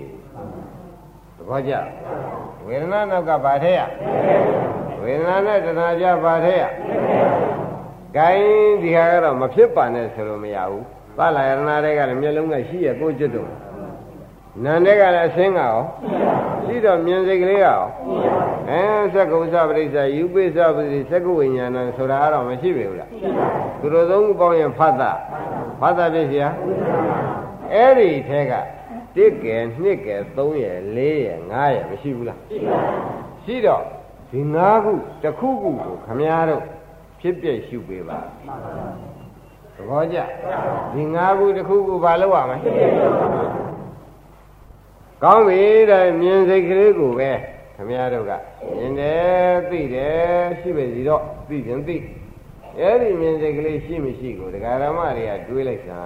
[SPEAKER 2] သဘောကျဝေဒနာနောက်ကဘာထဲရဝေဒနာနဲ့တဏှာကြဘာထဲရဂိုင်းဒီဟာကတော့မဖြစ်ပါနဲ့ဆိုလို့မရဘူးသလာယရဏတွေကလည်းမျက်လုံးကရှိရကိုကျွတ်တော့ နန္တွေကလည်းအစင်းကရောရှိတော့မြင်စိတ်ကလေးကရောအဲသက္ကုသပရိစ္ဆယူပိသပရိသက္ကုဝိညာဏဆိုတာကတော့မရှိပြီဘူးလားသူတို့သုံးခုပေါင်းရင်ဖတ်တာဖတ်တာပြည့်စရာအဲ့ဒီထဲကတစ်ကယ်နှစ်ကယ်သုံးရယ်လေးရယ်ငါးရယ်မရှိဘူးလားရှိတော့ဒီငါးခုတစ်ခုခုကိုခမည်းတော်ဖြစ်ပြရှုပေးပါသဘောကျဒီငါးခုတစ်ခုခုဘာလုပ်ရမလဲ ကောင်းပြီတဲ့မြင်စိတ်ကလေးကိုပဲခမည်းတော်ကမြင်တယ်သိတယ်ရှိပဲစီတော့သိခြင်းသိအဲ့ဒီမြင်စိတ်ကလေးရှိမရှိကိုဒကာရမတွေကတွေးလိုက်တာ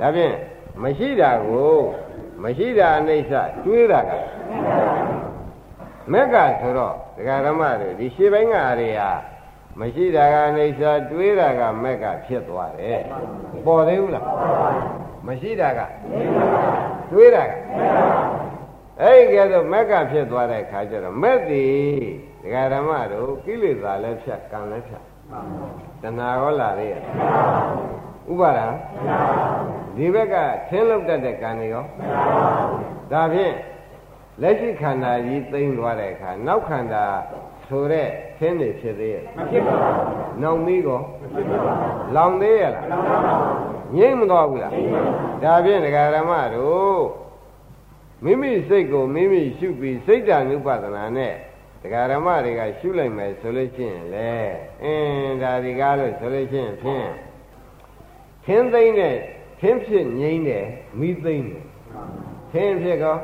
[SPEAKER 2] ဒါဖြင့်မရှိတာကိုမရှိတာအိဋ္ဌတွေးတာကမက်ကဆိုတော့ဒကာရမတွေဒီရှေ့ပိုင်းကတွေဟာမရှိတာကအိဋ္ဌတွေးတာကမက်ကဖြစ်သွားတယ်ပေါ်သေးဘူးလား မရှိတာကတွေးတာကအဲ့ဒီကဲတော့မက်ကဖြစ်သွားတဲ့ခါကျတော့မက်သည်ဒကာဓမ္မတို့ကိလေသာလည်းဖြတ်ကံလည်းဖြတ်တဏှာရောလာလေဥပါဒံဒီဘက်ကသင်းလောက်တတ်တဲ့ကံတွေရောဒါဖြင့်လက်ရှိခန္ဓာကြီးသိမ့်သွားတဲ့အခါနောက်ခန္ဓာဆိုတဲ့သင်းနေဖြစ်သေးရဲ့မဖြစ်ပါဘူး။နောက်မီးကောမဖြစ်ပါဘူး။ လောင်သေးရဲ့လားလောင်ပါဘူး။ငြိမ့်မသွားဘူးလားငြိမ့်ပါဘူး။ဒါဖြင့်ဒကာရမတို့မိမိစိတ်ကိုမိမိရှုပြီးစိတ်ဓာနုပဒနာနဲ့ဒကာရမတွေကရှုလိုက်မယ်ဆိုလို့ရှိရင်လေအင်းဒါဒီကားလို့ဆိုလို့ရှိရင်ဖြင့်ခင်းသိမ့်တဲ့ခင်းဖြစ်ငြိမ့်တယ်မိသိမ့်တယ်ခင်းဖြစ်ကော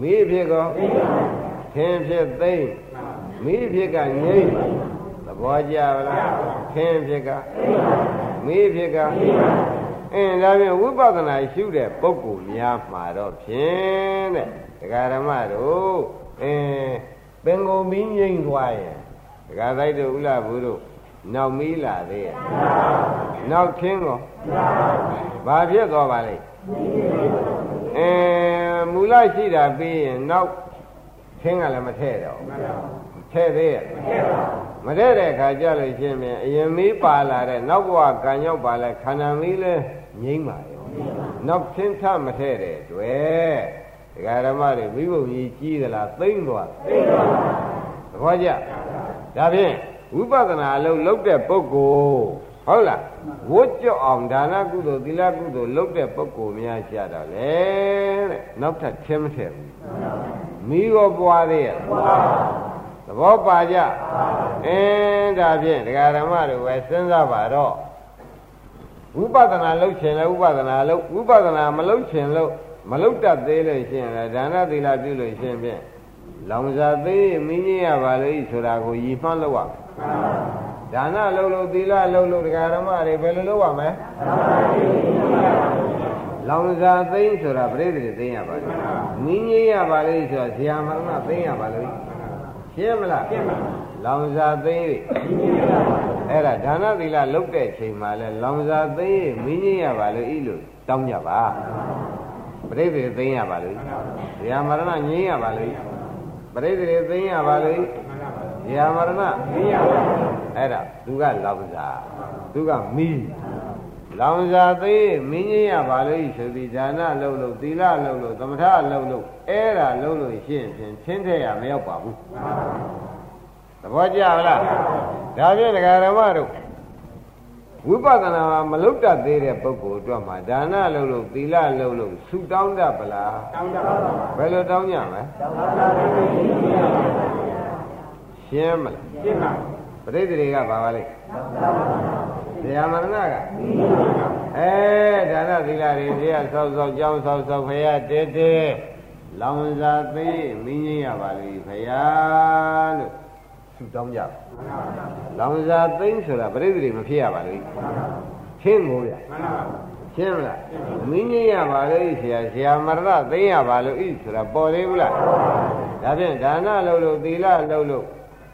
[SPEAKER 2] မိဖြစ်ကောခင်းဖြစ်သိမ့်မိဖြစ်ကငြိမ့်သဘော ကျပါလားခင်းဖြစ်ကမိဖြစ်ကအင်းဒါဖြင့်ဝိပဿနာရှုတဲ့ပုဂ္ဂိုလ်များမှာတော့ဖြင့်တဲ့ဒကာဓမ္မတို့အင်းပင်ကိုမင်းငိမ့်သွားရင်ဒကာတိုက်တို့ဥလာဘူးတို့နောက်မီးလာသေးရဲ့နောက်ခင်းကောဘာဖြစ်သွားပါလိမ့်အဲမူလရှိတာပြီးရင်နောက်ခင်းကလည်းမထည့်တော့ ထည့်သေးရဲ့မထည့်တဲ့အခါကျလို့ရှင်းပြန်အရင်မီးပါလာတဲ့နောက်ဘဝကံရောက်ပါလဲခန္ဓာမီးလဲငိမ့်ပါရောနောက်ခင်းထမထည့်တဲ့တွေ့ဒကာဓမ္မတွေမိဘုံကြီးကြီးသလားသိမ့်သွားသိမ့်သွားသဘောကျဒါဖြင့်ဝိပဿနာအလုပ်လုပ်တဲ့ပုဂ္ဂိုလ်ဟုတ်လားဝတ်ကြော့အောင်ဒါနကုသိုလ်သီလကုသိုလ်လုပ်တဲ့ပုဂ္ဂိုလ်များကြတော့လေတဲ့နောက်ထပ်ထင်းမထည့်ဘူးမိရောပွားသေးရဲ့သ ဘောပါကြအင်းဒါဖြင့်ဒကာဓမ္မတို့ပဲစဉ်းစားပါတော့ဝိပဿနာလုပ်ခြင်းလဲဝိပဿနာလုပ်ဝိပဿနာမလုပ်ခြင်းလို့မလုပ်တတ်သေးလို့ရှိရင်လည်းဒါနသီလပြုလို့ရှိရင်ဖြင့်လောင်စာသေးမင်းကြီးရပါလေဆိုတာကိုရည်မှန်းလို့ရမယ်ဒါနလုပ်လို့သီလလုပ်လို့တရားဓမ္မတွေဘယ်လိုလုပ်ရမလဲလောင်စာသိမ့်ဆိုတာပြိတ္တိသိမ့်ရပါလိမ့်မင်းကြီးရပါလေဆိုတာဇာမရဏသိမ့်ရပါလိ မ့်ရှင်းမလားရှင်းပါလောင်စာသိမ့်အဲ့ဒါဒါနသီလလုပ်တဲ့ချိန်မှာလဲလောင်စာသိမ့်မင်းကြီးရပါလို့ဤလို့တောင်းကြပါပြိတ္တိသိမ့်ရပါလို့ဇာမရဏငြိမ်းရပါလို့ပရိသေသိရပါလို့ဇာမရဏသိရပါအဲ့ဒါသူကလောင်စာသူကမီး လောင်စာသိမင်းကြီးရပါလို့ဆိုပြီးဒါနလုပ်လို့သီလလုပ်လို့သမထလုပ်လို့အဲ့ဒါလုပ်လို့ရှင်းဖြင့်ချင်းတဲ့ရမရောက်ပါဘူးသဘောကျလားဒါဖြင့်ဒကာရမတို့ဝိပဿနာမလုတ်တတ်သေးတဲ့ပုဂ္ဂိုလ်အတွက်မှာဒါနလုပ်လို့သီလလုပ်လို့ဆုတောင်းတတ်ပလားတောင်းတတ်ပါဘူးဘယ်လိုတောင်းကြမလဲတောင်းတတ်ပါဘူးရှင်းမလားရှင်းပါပရိသေတွေကဘာပါလဲ ဇာမရဏကအဲဒါနသီလတွေတရားဆောက်ဆောက်ကြောင်းဆောက်ဆောက်ဖရာတဲတဲလောင်စာသိမင်းကြီးရပါလိဖရာလို့ဆုတောင်းကြလောင်စာသိမ့်ဆိုတာပြိဿတွေမဖြစ်ရပါလို့ရှင်းမို့ရရှင်းမလားမင်းကြီးရပါလို့ဆရာဆရာမရဏသိမ့်ရပါလို့ဤဆိုတာပေါ်သေးဘူးလားဒါဖြင့်ဒါနလုပ်လို့သီလလုပ်လို့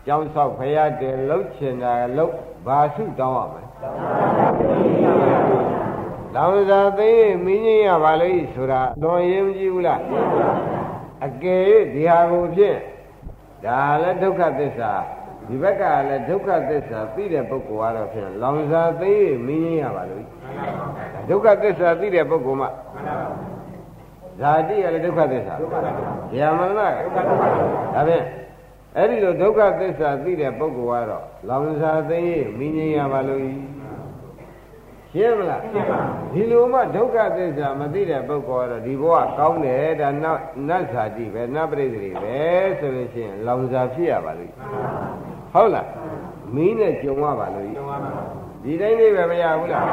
[SPEAKER 2] ကြောင်းဆောက်ဖရာတယ်လှုပ်ချင်တာလှုပ်ဘာဆုတောင်းရမလဲ လောင်စာသိမင်းကြီးရပါလို့ဆိုတာတော်ရင်မကြည့်ဘူးလားအကယ်၍ဒီဟာကိုဖြင့်ဒါလည်းဒုက္ခသစ္စာဒီဘက်ကလည်းဒုက္ခသစ္စာသိတဲ့ပုဂ္ဂိုလ်ကတော့ဖြင့်လောင်စာသိမင်းရပါလို့ဒုက္ခသစ္စာသိတဲ့ပုဂ္ဂိုလ်မှဇာတိကလည်းဒုက္ခသစ္စာဗျာမရဏဒုက္ခသစ္စာဒါဖြင့် အဲ့ဒီလိုဒုက္ခသစ္စာသိတဲ့ပုဂ္ဂိုလ်ကတော့လောင်စာသိမင်းရပါလို့ရှင်းမလားရှင်းပါဒီလိုမှဒုက္ခသစ္စာမသိတဲ့ပုဂ္ဂိုလ်ကတော့ဒီဘဝကောင်းတယ်ဒါနတ်နတ်ဇာတိပဲနတ်ပရိသေပဲဆိုလို့ရှိရင်လောင်စာဖြစ်ရပါလို့ဟုတ်လားမင်းနဲ့ကြုံရပါလို့ဒီတိုင်းလေးပဲမရဘူးလား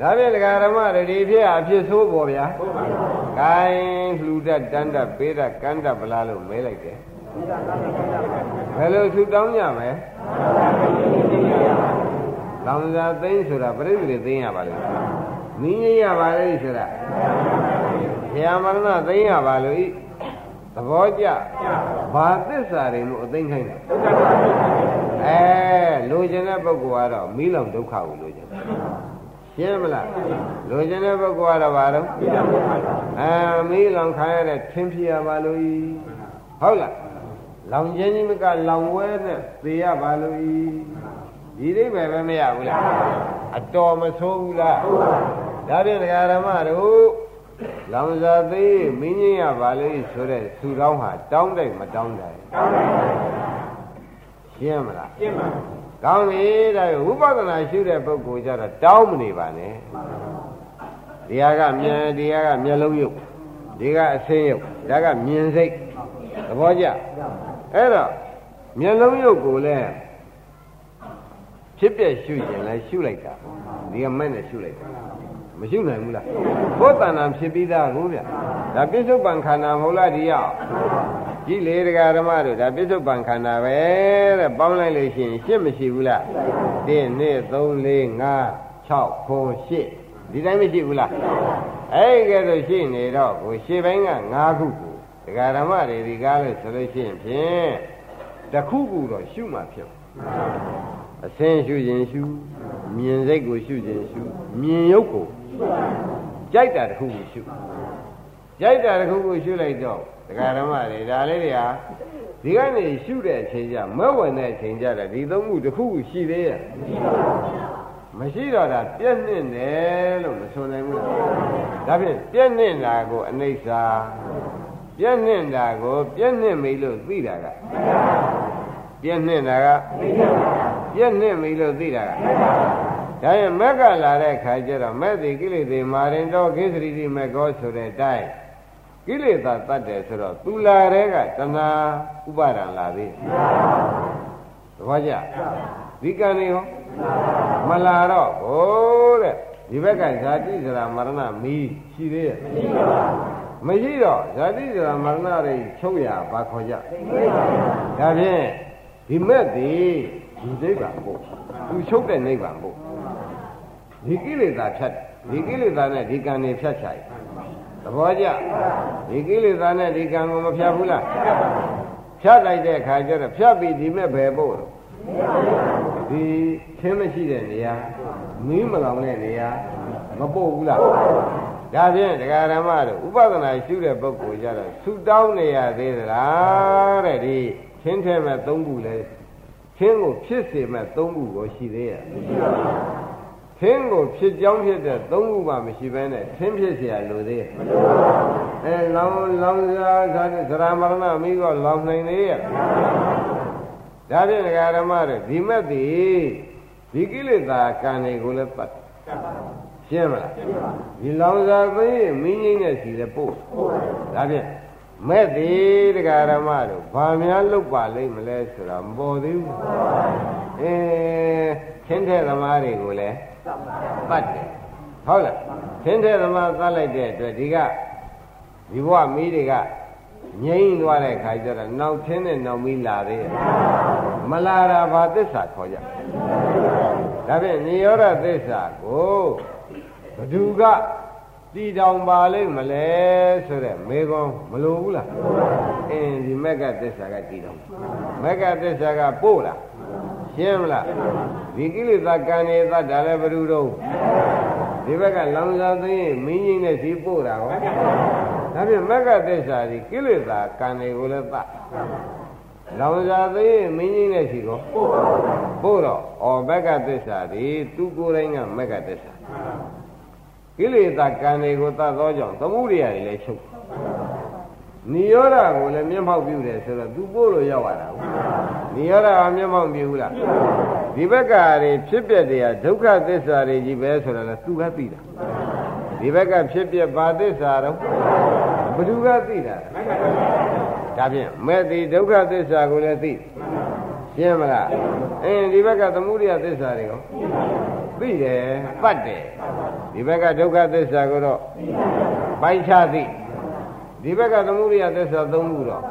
[SPEAKER 2] ဒါဖြင့်ဒကာရမတွေဒီဖြစ်အဖြစ်ဆိုးပေါ်ဗျာဟုတ်ပါဘူး။ဂိုင်းလှူတတ်တန်းတတ်ပေးတတ်ကန်းတတ်ဗလားလို့မဲလိုက်တယ်။ ဘယ်လိုထူတောင်းကြမလဲ။လောင်စာသိမ်းဆိုတာပြိဿတွေသိမ်းရပါလို့မင်းကြီးရပါလေဆိုတာဆရာမရဏသိမ်းရပါလို့ဤသဘောကျဘာသစ္စာတွေလို့အသိခိုင်းတယ်အဲလိုချင်တဲ့ပုဂ္ဂိုလ်ကတော့မိလောင်ဒုက္ခကိုလိုချင်တယ်ရှင်းမလားလိုချင်တဲ့ပုဂ္ဂိုလ်ကတော့ဘာလို့အဲမိလောင်ခံရတဲ့ထင်းဖြစ်ရပါလို့ဟုတ်လား လောင်ခြင်းကြီးမကလောင်ဝဲနဲ့သေရပါလို့ဒီအိဗယ်ပဲမရဘူးလားအတော်မဆိုးဘူးလားဒါဖြင့်ဒကာဓမ္မတို့လောင်စာသေးမင်းကြီးရပါလေဆိုတဲ့သူတော်ဟာတောင်းတယ်မတောင်းတယ်တောင်းတယ်ရှင်းမလားရှင်းပါကောင်းပြီဒါဝိပဿနာရှုတဲ့ပုဂ္ဂိုလ်ကြတော့တောင်းမနေပါနဲ့ဒီဟာကမြင်ဒီဟာကမျက်လုံးရုပ်ဒီကအဆင်းရုပ်ဒါကမြင်စိတ်သဘောကျ အဲ့တော့မျက်လုံးရုပ်ကိုလည်းဖြစ်ပြရှုရင်လည်းရှုလိုက်တာဒီကမဲ့နဲ့ရှုလိုက်တာမရှုနိုင်ဘူးလားဘုသန္တာဖြစ်ပြီးသားကိုဗျဒါပြစ္ဆုတ်ပံခန္ဓာမဟုတ်လားဒီရောက်ကြည့်လေတရားဓမ္မတို့ဒါပြစ္ဆုတ်ပံခန္ဓာပဲတဲ့ပေါင်းလိုက်လို့ရှိရင်ရှစ်မရှိဘူးလား1 2 3 4 5 6 9 10ဒီတိုင်းမရှိဘူးလားအဲ့ကဲဆိုရှိနေတော့ကိုရှေ့ပိုင်းက5ခု ကိုတရားဓမ္မတွေဒီကားလို့ဆိုလို့ရှိရင်ဖြင့်တစ်ခုခုတော့ရှုမှဖြစ်အစင်းရှုရင်ရှုမြင်စိတ်ကိုရှုခြင်းရှုမြင်ရုပ်ကိုကြိုက်တာတစ်ခုကိုရှုကြိုက်တာတစ်ခုကိုရှုလိုက်တော့တရားဓမ္မတွေဒါလေးတွေဟာဒီကနေရှုတဲ့အချိန်ကျမဝင်တဲ့အချိန်ကျတော့ဒီသုံးခုတစ်ခုခုရှိသေးရဲ့မရှိတော့တာပြည့်နှင့်တယ်လို့မဆိုနိုင်ဘူးလားဒါဖြင့်ပြည့်နှင့်တာကိုအနိစ္စ ပြည့်နှင့်တာကိုပြည့်နှင့်ပြီလို့သိတာကပြည့်နှင့်တာကပြည့်နှင့်ပြီလို့သိတာကဒါရင်မက်ကလာတဲ့ခါကျတော့မဲ့တိကိလေသာမာရင်တော့ကိစ္စရိတိမကောဆိုတဲ့အတိုင်းကိလေသာတတ်တယ်ဆိုတော့သူလာတဲ့ကတဏှာဥပါဒံလာသေးသဘောကျဒီကံနေရောမလာတော့ဘိုးတဲ့ဒီဘက်ကဇာတိစရာမရဏမီးရှိသေးရဲ့မရှိပါဘူး မရှိတော့ဇာတိစရာမရဏတွေချုပ်ရဘာခေါ်ကြဒါဖြင့်ဒီမဲ့ဒီဒီနိဗ္ဗာန်ပို့သူချုပ်တဲ့နိဗ္ဗာန်ပို့ဒီကိလေသာဖြတ်ဒီကိလေသာနဲ့ဒီကံတွေဖြတ်ချင်သဘောကျဒီကိလေသာနဲ့ဒီကံကိုမဖြတ်ဘူးလားဖြတ်လိုက်တဲ့အခါကျတော့ဖြတ်ပြီးဒီမဲ့ဘယ်ပို့တော့ဒီချင်းမရှိတဲ့နေရာမီးမလောင်တဲ့နေရာမပို့ဘူးလား ဒါဖြင့်ဒကာရမတို့ဥပဒနာရှုတဲ့ပုဂ္ဂိုလ်ကြတော့ဆူတောင်းနေရသေးသလားတဲ့ဒီချင်းထဲမဲ့သုံးခုလဲချင်းကိုဖြစ်စေမဲ့သုံးခုကိုရှိသေးရဲ့မရှိပါဘူးသင်ကိုဖြစ်ကြောင်းဖြစ်တဲ့သုံးခုမှမရှိဘဲနဲ့သင်ဖြစ်เสียလို့သေးမလိုပါဘူးအဲလောင်လောင်စားဇာတိသရမရဏမိကလောင်နိုင်သေးရဲ့ဒါဖြင့်ဒကာရမတွေဒီမဲ့ဒီဒီကိလေသာကံတွေကိုလည်းပတ် ရှင်းမလားဒီလောင်စားသိမင်းကြီးနဲ့စီလည်းပို့ဒါဖြင့်မဲ့သည်တရားဓမ္မတို့ဘာများလုပ်ပါလိမ့်မလဲဆိုတာမပေါ်သေးဘူးအဲချင်းတဲ့သမားတွေကိုလည်းတတ်တယ်ဟုတ်လားသင်တဲ့သမားသတ်လိုက်တဲ့အတွက်ဒီကဒီဘဝမီးတွေကငြိမ့်သွားတဲ့ခါကျတော့နောက်သင်းတဲ့နောက်မီးလာသေးရဲ့မလာတာဘာသစ္စာခေါ်ကြဒါဖြင့်နိရောဓသစ္စာကိုဘ သူကတည်တောင်ပါလိမ့်မလဲဆိုတဲ့မေကွန်မလိုဘူးလားအင်းဒီမက်ကသစ္စာကတည်တောင်မက်ကသစ္စာကပို့လားရှင်းမလားဒီကိလေသာကံနေသတ်တာလည်းဘယ်သူတော့ဒီဘက်ကလောင်စာသိရင်မင်းကြီးနဲ့စီပို့တာဟောဒါဖြင့်မက္ကသစ္စာဒီကိလေသာကံတွေကိုလည်းသတ်လောင်စာသိရင်မင်းကြီးနဲ့စီကိုပို့တော့ဩမက္ကသစ္စာဒီသူကိုယ်တိုင်ကမက္ကသစ္စာ ကိလေသာကံတွေကိုသတ်သောကြောင့်သမှုရိယာတွေလည်းချုပ်နိရောဓကိုလည်းမျက်မှောက်ပြုတယ်ဆိုတော့ तू ပို့လို့ရောက်ရတာဟုတ်နိရောဓကမျက်မှောက်ပြုဘူးလားဒီဘက်ကတွေဖြစ်ပျက်တွေကဒုက္ခသစ္စာတွေကြီးပဲဆိုတော့လည်း तू ကသိတာဒီဘက်ကဖြစ်ပျက်ဘာသစ္စာတော့ဘ누구ကသိတာဒါဖြင့်မဲ့ဒီဒုက္ခသစ္စာကိုလည်းသိ ရှင်းမလားအင်းဒီဘက်ကသမုဒိယသစ္စာတွေရောသိတယ်ပတ်တယ်ဒီဘက်ကဒုက္ခသစ္စာကိုတော့ပိုက်ချသိဒီဘက်ကသမုဒိယသစ္စာ၃ခုတော့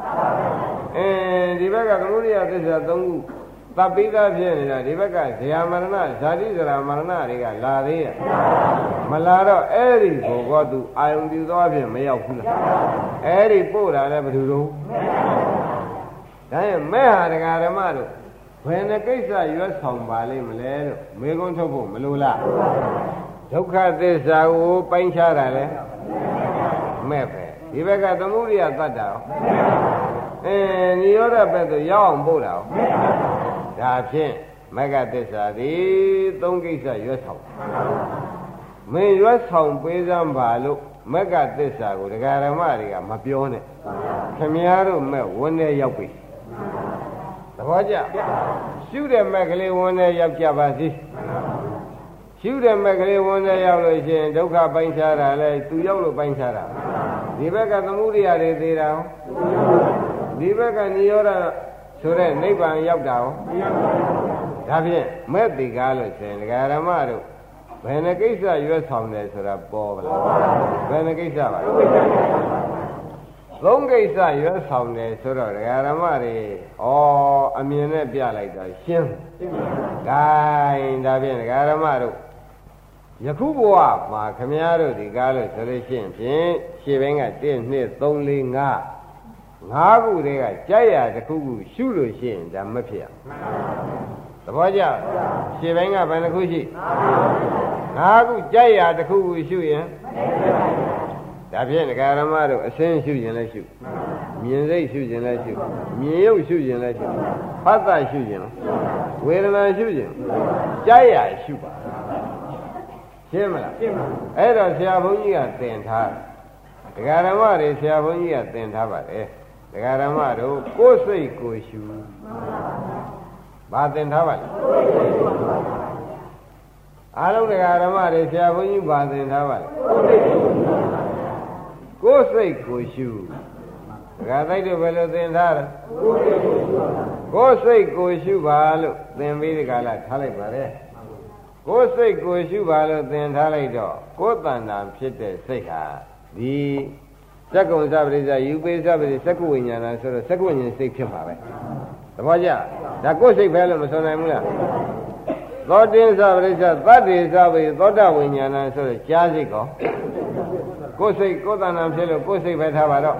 [SPEAKER 2] အင်းဒီဘက်ကသမုဒိယသစ္စာ၃ခုတပ်ပိသားဖြစ်နေတာဒီဘက်ကဇရာမရဏဇာတိဇရာမရဏတွေကလာသေးရဲ့မလာတော့အဲ့ဒီကိုကသူအာယုံပြူသွားဖြင့်မရောက်ဘူးလားအဲ့ဒီပို့တာလည်းဘယ်သူတို့ ဒါရင်မဲ့ဟာဒကာဓမ္မတို့ဘယ်နှကိစ္စရွတ်ဆောင်ပါလိမ့်မလဲလို့မေကွန်းထုတ်ဖို့မလိုလားဒုက္ခသစ္စာကိုပိုင်းခြားတာလဲမဲ့ပဲဒီဘက်ကသမုဒိယသတ္တာရောအဲနိရောဓဘက်သို့ရောက်အောင်ပို့တာရောဒါဖြင့်မဂ္ဂသစ္စာသည်သုံးကိစ္စရွတ်ဆောင်မင်းရွတ်ဆောင်ပေးစမ်းပါလို့မက်ကသစ္စာကိုဒကာရမတွေကမပြောနဲ့ခမည်းတော်မဲ့ဝန်းထဲရောက်ပြီ သဘောကျရှုတဲ့မက်ကလေးဝန်းထဲရောက်ကြပါစေရှုတဲ့မက်ကလေးဝန်းထဲရောက်လို့ရှိရင်ဒုက္ခပိုင်းခြားတာလဲသူရောက်လို့ပိုင်းခြားတာဒီဘက်ကသမှုရိယာတွေသေးတာဟောဒီဘက်ကនិရောဓဆိုတဲ့နိဗ္ဗာန်ရောက်တာဟောဒါဖြင့်မဲ့တိကားလို့ရှင်ဒကာရမတို့ဘယ်နှကိစ္စရွတ်ဆောင်တယ်ဆိုတာပေါ်ပါလားဘယ်နှကိစ္စပါလဲ သုံးကိစ္စရွတ်ဆောင်တယ်ဆိုတော့ဒကာရမတွေဩအမြင်နဲ့ပြလိုက်တော့ရှင်းဂိုင်းဒါဖြင့်ဒကာရမတို့ယခုဘဝမှာခမည်းတော်ဒီကားလို့ဆိုလို့ရှိရင်ဖြင့်ရှေ့ဘင်းက1 2 3 4 5ငါးခုတည်းကကြိုက်ရတစ်ခုခုရှုလို့ရှိရင်ဒါမဖြစ်အောင်သဘောကျရှေ့ဘင်းကဘယ်နှခုရှိငါးခုကြိုက်ရတစ်ခုခုရှုရင် ဒါဖြင့်ဒကာရမတို့အစင်းရှုရင်လည်းရှုမြင်စိတ်ရှုရင်လည်းရှုမြင်ရုပ်ရှုရင်လည်းရှုဖတ်တာရှုရင်ဝေဒနာရှုရင်ကြိုက်ရရှုပါရှင်းမလားရှင်းပါအဲ့တော့ဆရာဘုန်းကြီးကသင်ထားဒကာရမတွေဆရာဘုန်းကြီးကသင်ထားပါတယ်ဒကာရမတို့ကိုယ်စိတ်ကိုရှုဘာသင်ထားပါလဲအားလုံးဒကာရမတွေဆရာဘုန်းကြီးဘာသင်ထားပါလဲ ကိုယ်စိတ်ကိုရှုဒကာတိုက်တို့ဘယ်လိုသင်ထားလဲကိုယ်စိတ်ကိုရှုပါလို့သင်ပြီးဒီကလာထားလိုက်ပါလေကိုယ်စိတ်ကိုရှုပါလို့သင်ထားလိုက်တော့ကိုယ်တဏ္ဍာဖြစ်တဲ့စိတ်ဟာဒီသက္ကုံသပရိစ္ဆယူပိသပရိသက္ကုဝိညာဏဆိုတော့သက္ကုဝိညာဉ်စိတ်ဖြစ်ပါပဲသဘောကျဒါကိုယ်စိတ်ပဲလို့မဆိုနိုင်ဘူးလားသောတင်းသပရိစ္ဆသတ္တေသပရိသောတဝိညာဏဆိုတော့ကြားစိတ်ကော ကိုယ်စိတ်ကိုယ်တဏ္ဍာဖြစ်လို့ကိုယ်စိတ်ပဲထားပါတော့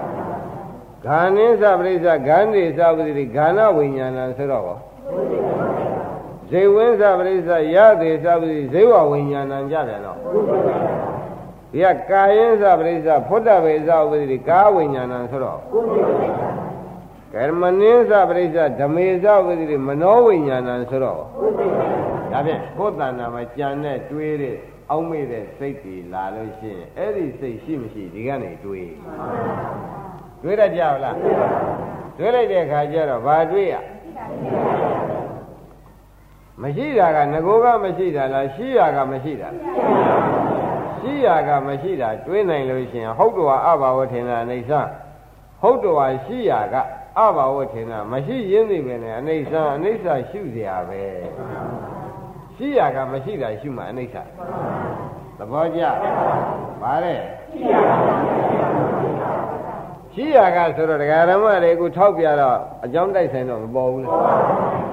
[SPEAKER 2] ဂာနင်းသပရိစ္ဆဂန္ဓေသပရိဂာနဝိညာဏဆိုတော့ကောဇေဝင်းသပရိစ္ဆရသေးသပရိဇေဝဝိညာဏကြတယ်နော်ဒီကကာယင်းသပရိစ္ဆဖုဒ္ဓဗေသဝိတိကာဝိညာဏဆိုတော့ကရမနင်းသပရိစ္ဆဓမေသဝိတိမနောဝိညာဏဆိုတော့ဒါဖြင့်ကိုယ်တဏ္ဍာမှာကြံတဲ့တွေးတဲ့ အောက်မေ့တဲ့စိတ်တွေလာလို့ရှိရင်အဲ့ဒီစိတ်ရှိမရှိဒီကနေတွေးတွေးရကြလားတွေးလိုက်တဲ့အခါကျတော့ဘာတွေးရမရှိတာကငကိုကမရှိတာလားရှိရကမရှိတာရှိရကမရှိတာတွေးနိုင်လို့ရှိရင်ဟုတ်တော်အဘာဝထင်တာအိဋ္ဌဟုတ်တော်ရှိရကအဘာဝထင်တာမရှိရင်းသိပဲနဲ့အိဋ္ဌအိဋ္ဌရှုเสียပဲ ရှိရကမရှိတာရှုမှအိဋ္ဌသဘောကျပါတဲ့ရှိရကဆိုတော့ဒကာရမတွေအခုထောက်ပြတော့အကြောင်းတိုက်ဆိုင်တော့မပေါ်ဘူးလေ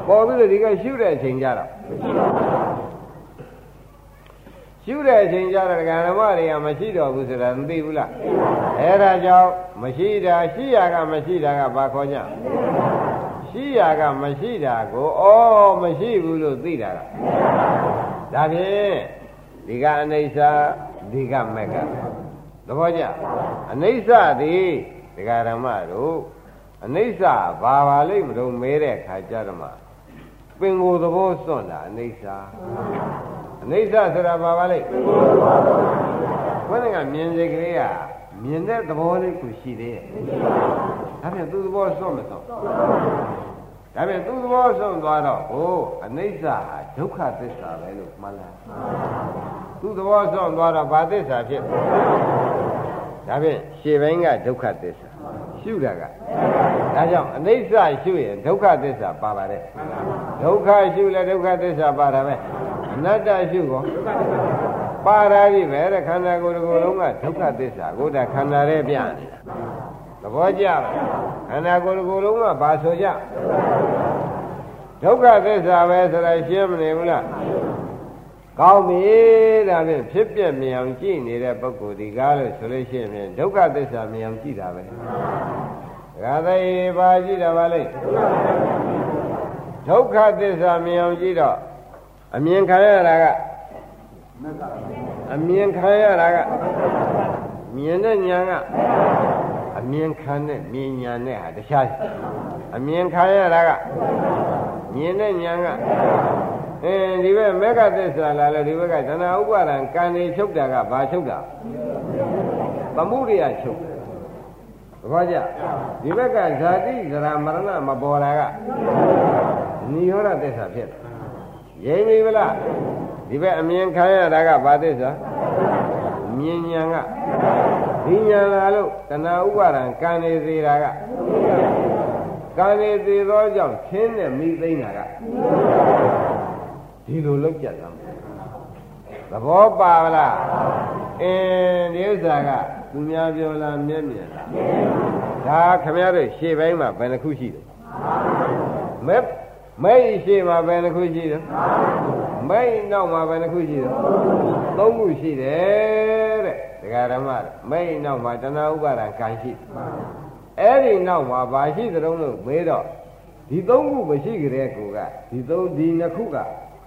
[SPEAKER 2] ပေါ်ပြီးတော့ဒီကရှုတဲ့အချိန်ကြတော့ရှုတဲ့အချိန်ကြတော့ဒကာရမတွေကမရှိတော့ဘူးဆိုတာမသိဘူးလားအဲဒါကြောင့်မရှိတာရှိရကမရှိတာကဘာခေါ်ကြ ရှိရကမရှိတာကိုဩမရှိဘူးလို့သိတာကဒါဖြင့်ဒီကအနိစ္စဒီကမက်ကသဘောကျအနိစ္စသည်ဒကာဓမ္မတို့အနိစ္စဘာပါလိမ့်မလို့မဲတဲ့ခါကြတော့မှပင်ကိုယ်သဘောစွန့်တာအနိစ္စအနိစ္စဆိုတာဘာပါလိမ့်ဘယ်နဲ့ကမြင်စိတ်ကလေးက မြင်တဲ့သဘောလေးကိုရှိသေးတယ်ဒါပြန်သူ့သဘောစွန့်မစွန့်ဒါပြန်သူ့သဘောစွန့်သွားတော့ဟိုအနိစ္စဟာဒုက္ခသစ္စာပဲလို့မှတ်လားသူ့သဘောစွန့်သွားတော့ဘာသစ္စာဖြစ်ဒါဖြင့်ရှေ့ပိုင်းကဒုက္ခသစ္စာရှုတာကဒါကြောင့်အနိစ္စရှုရင်ဒုက္ခသစ္စာပါပါတယ်ဒုက္ခရှုလဲဒုက္ခသစ္စာပါတာပဲအနတ္တရှုကော ပါရာကြီးပဲတဲ့ခန္ဓာကိုယ်တစ်ခုလုံးကဒုက္ခသစ္စာကိုဒါခန္ဓာရဲ့ပြနေတာသဘောကျလားခန္ဓာကိုယ်တစ်ခုလုံးကဘာဆိုကြဒုက္ခသစ္စာပဲဆိုတာရှင်းမနေဘူးလားကောင်းပြီဒါဖြင့်ဖြစ်ပြမြင်အောင်ကြည့်နေတဲ့ပုဂ္ဂိုလ်ဒီကားလို့ဆိုလို့ရှိရင်ဒုက္ခသစ္စာမြင်အောင်ကြည့်တာပဲဒါသေးပါကြည့်တာပါလေဒုက္ခသစ္စာမြင်အောင်ကြည့်တော့အမြင်ခံရတာက အမြင်ခံရတာကမြင်တဲ့ညာကအမြင်ခံတဲ့မြင်ညာနဲ့ဟာတခြားအမြင်ခံရတာကမြင်တဲ့ညာကအင်းဒီဘက်မေဃသစ္စာလာလဲဒီဘက်ကသနာဥပါဒံကံနေချုပ်တာကဘာချုပ်တာသမှုရိယချုပ်ဘာကြဒီဘက်ကဇာတိဇရာမရဏမပေါ်တာကနိရောဓသစ္စာဖြစ်တယ်ရိမ့်ပြီဗလား ဒီဘက်အမြင်ခံရတာကဘာသစ္စာမြင်ဉာဏ်ကဒီဉာဏ်လာလို့တဏှာဥပါဒံကံနေစေတာကကံနေစေသောကြောင့်ခင်းနဲ့မိသိမ့်တာကဒီလိုလောက်ကြတာသဘောပါလားအင်းဒီဥစ္စာကသူများပြောလားမျက်မြင်လားဒါခမရတို့ရှေ့ပိုင်းမှာဘယ်နှခုရှိတယ်မဲမဲရှေ့မှာဘယ်နှခုရှိတယ် မဲနောက်မှာဘယ်နှခုရှိတယ်သုံးခုရှိတယ်တဲ့ဒကာဓမ္မမဲနောက်မှာတဏှာဥပါဒံကံရှိအဲ့ဒီနောက်မှာဘာရှိသတုံးလို့မေးတော့ဒီသုံးခုမရှိကြတဲ့ကိုကဒီသုံးဒီနှစ်ခုက